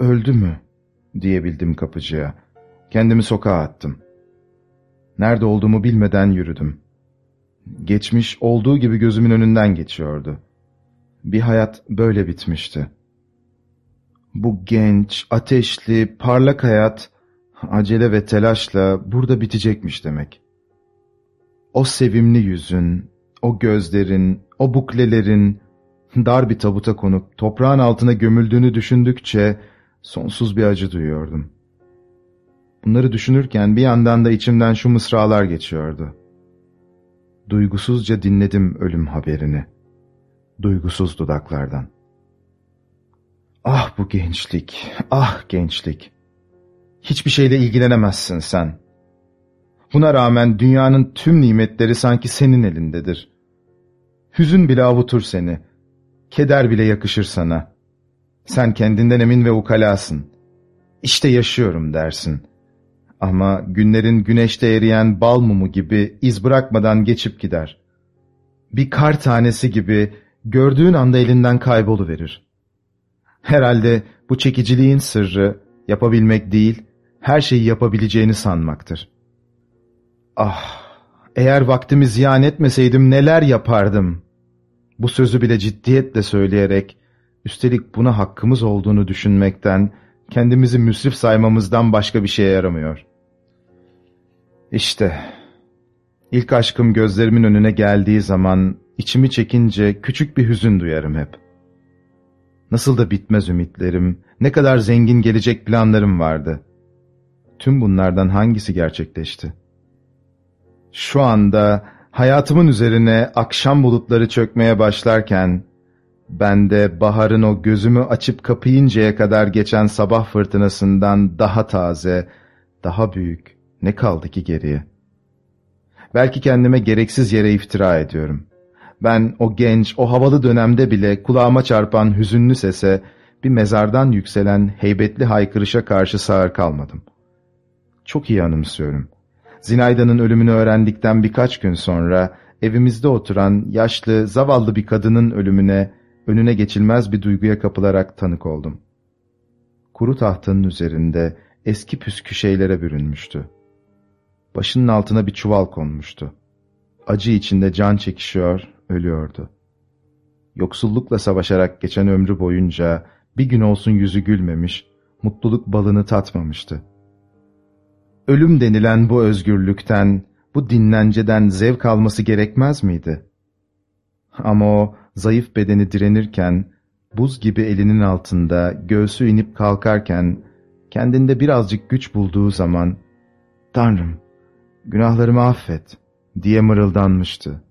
öldü mü diyebildim kapıcıya. Kendimi sokağa attım. Nerede olduğumu bilmeden yürüdüm. Geçmiş olduğu gibi gözümün önünden geçiyordu. Bir hayat böyle bitmişti. Bu genç, ateşli, parlak hayat acele ve telaşla burada bitecekmiş demek. O sevimli yüzün, o gözlerin, o buklelerin dar bir tabuta konup toprağın altına gömüldüğünü düşündükçe sonsuz bir acı duyuyordum. Bunları düşünürken bir yandan da içimden şu mısralar geçiyordu. Duygusuzca dinledim ölüm haberini. Duygusuz dudaklardan. Ah bu gençlik, ah gençlik. Hiçbir şeyle ilgilenemezsin sen. Buna rağmen dünyanın tüm nimetleri sanki senin elindedir. Hüzün bile avutur seni. Keder bile yakışır sana. Sen kendinden emin ve ukalasın. İşte yaşıyorum dersin. Ama günlerin güneşte eriyen bal mumu gibi iz bırakmadan geçip gider. Bir kar tanesi gibi gördüğün anda elinden kayboluverir. Herhalde bu çekiciliğin sırrı yapabilmek değil, her şeyi yapabileceğini sanmaktır. Ah, eğer vaktimi ziyan etmeseydim neler yapardım. Bu sözü bile ciddiyetle söyleyerek, üstelik buna hakkımız olduğunu düşünmekten, kendimizi müsrif saymamızdan başka bir şeye yaramıyor. İşte, ilk aşkım gözlerimin önüne geldiği zaman, içimi çekince küçük bir hüzün duyarım hep. Nasıl da bitmez ümitlerim, ne kadar zengin gelecek planlarım vardı. Tüm bunlardan hangisi gerçekleşti? Şu anda hayatımın üzerine akşam bulutları çökmeye başlarken, Ben de baharın o gözümü açıp kapayıncaya kadar geçen sabah fırtınasından daha taze, daha büyük ne kaldı ki geriye? Belki kendime gereksiz yere iftira ediyorum. Ben o genç, o havalı dönemde bile kulağıma çarpan hüzünlü sese, bir mezardan yükselen heybetli haykırışa karşı sağır kalmadım. Çok iyi anımsıyorum. Zinayda'nın ölümünü öğrendikten birkaç gün sonra evimizde oturan yaşlı, zavallı bir kadının ölümüne, önüne geçilmez bir duyguya kapılarak tanık oldum. Kuru tahtının üzerinde eski püskü şeylere bürünmüştü. Başının altına bir çuval konmuştu. Acı içinde can çekişiyor, ölüyordu. Yoksullukla savaşarak geçen ömrü boyunca bir gün olsun yüzü gülmemiş, mutluluk balını tatmamıştı. Ölüm denilen bu özgürlükten, bu dinlenceden zevk alması gerekmez miydi? Ama o zayıf bedeni direnirken, buz gibi elinin altında göğsü inip kalkarken, kendinde birazcık güç bulduğu zaman, ''Tanrım, günahlarımı affet.'' diye mırıldanmıştı.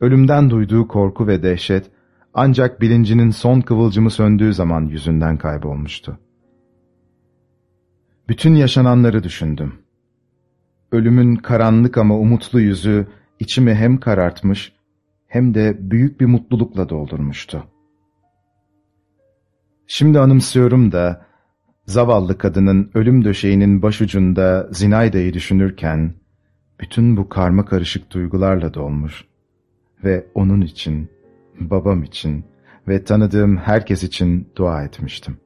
Ölümden duyduğu korku ve dehşet, ancak bilincinin son kıvılcımı söndüğü zaman yüzünden kaybolmuştu. Bütün yaşananları düşündüm. Ölümün karanlık ama umutlu yüzü içimi hem karartmış hem de büyük bir mutlulukla doldurmuştu. Şimdi anımsıyorum da zavallı kadının ölüm döşeğinin başucunda Zinayda'yı düşünürken bütün bu karma karışık duygularla dolmuş ve onun için, babam için ve tanıdığım herkes için dua etmiştim.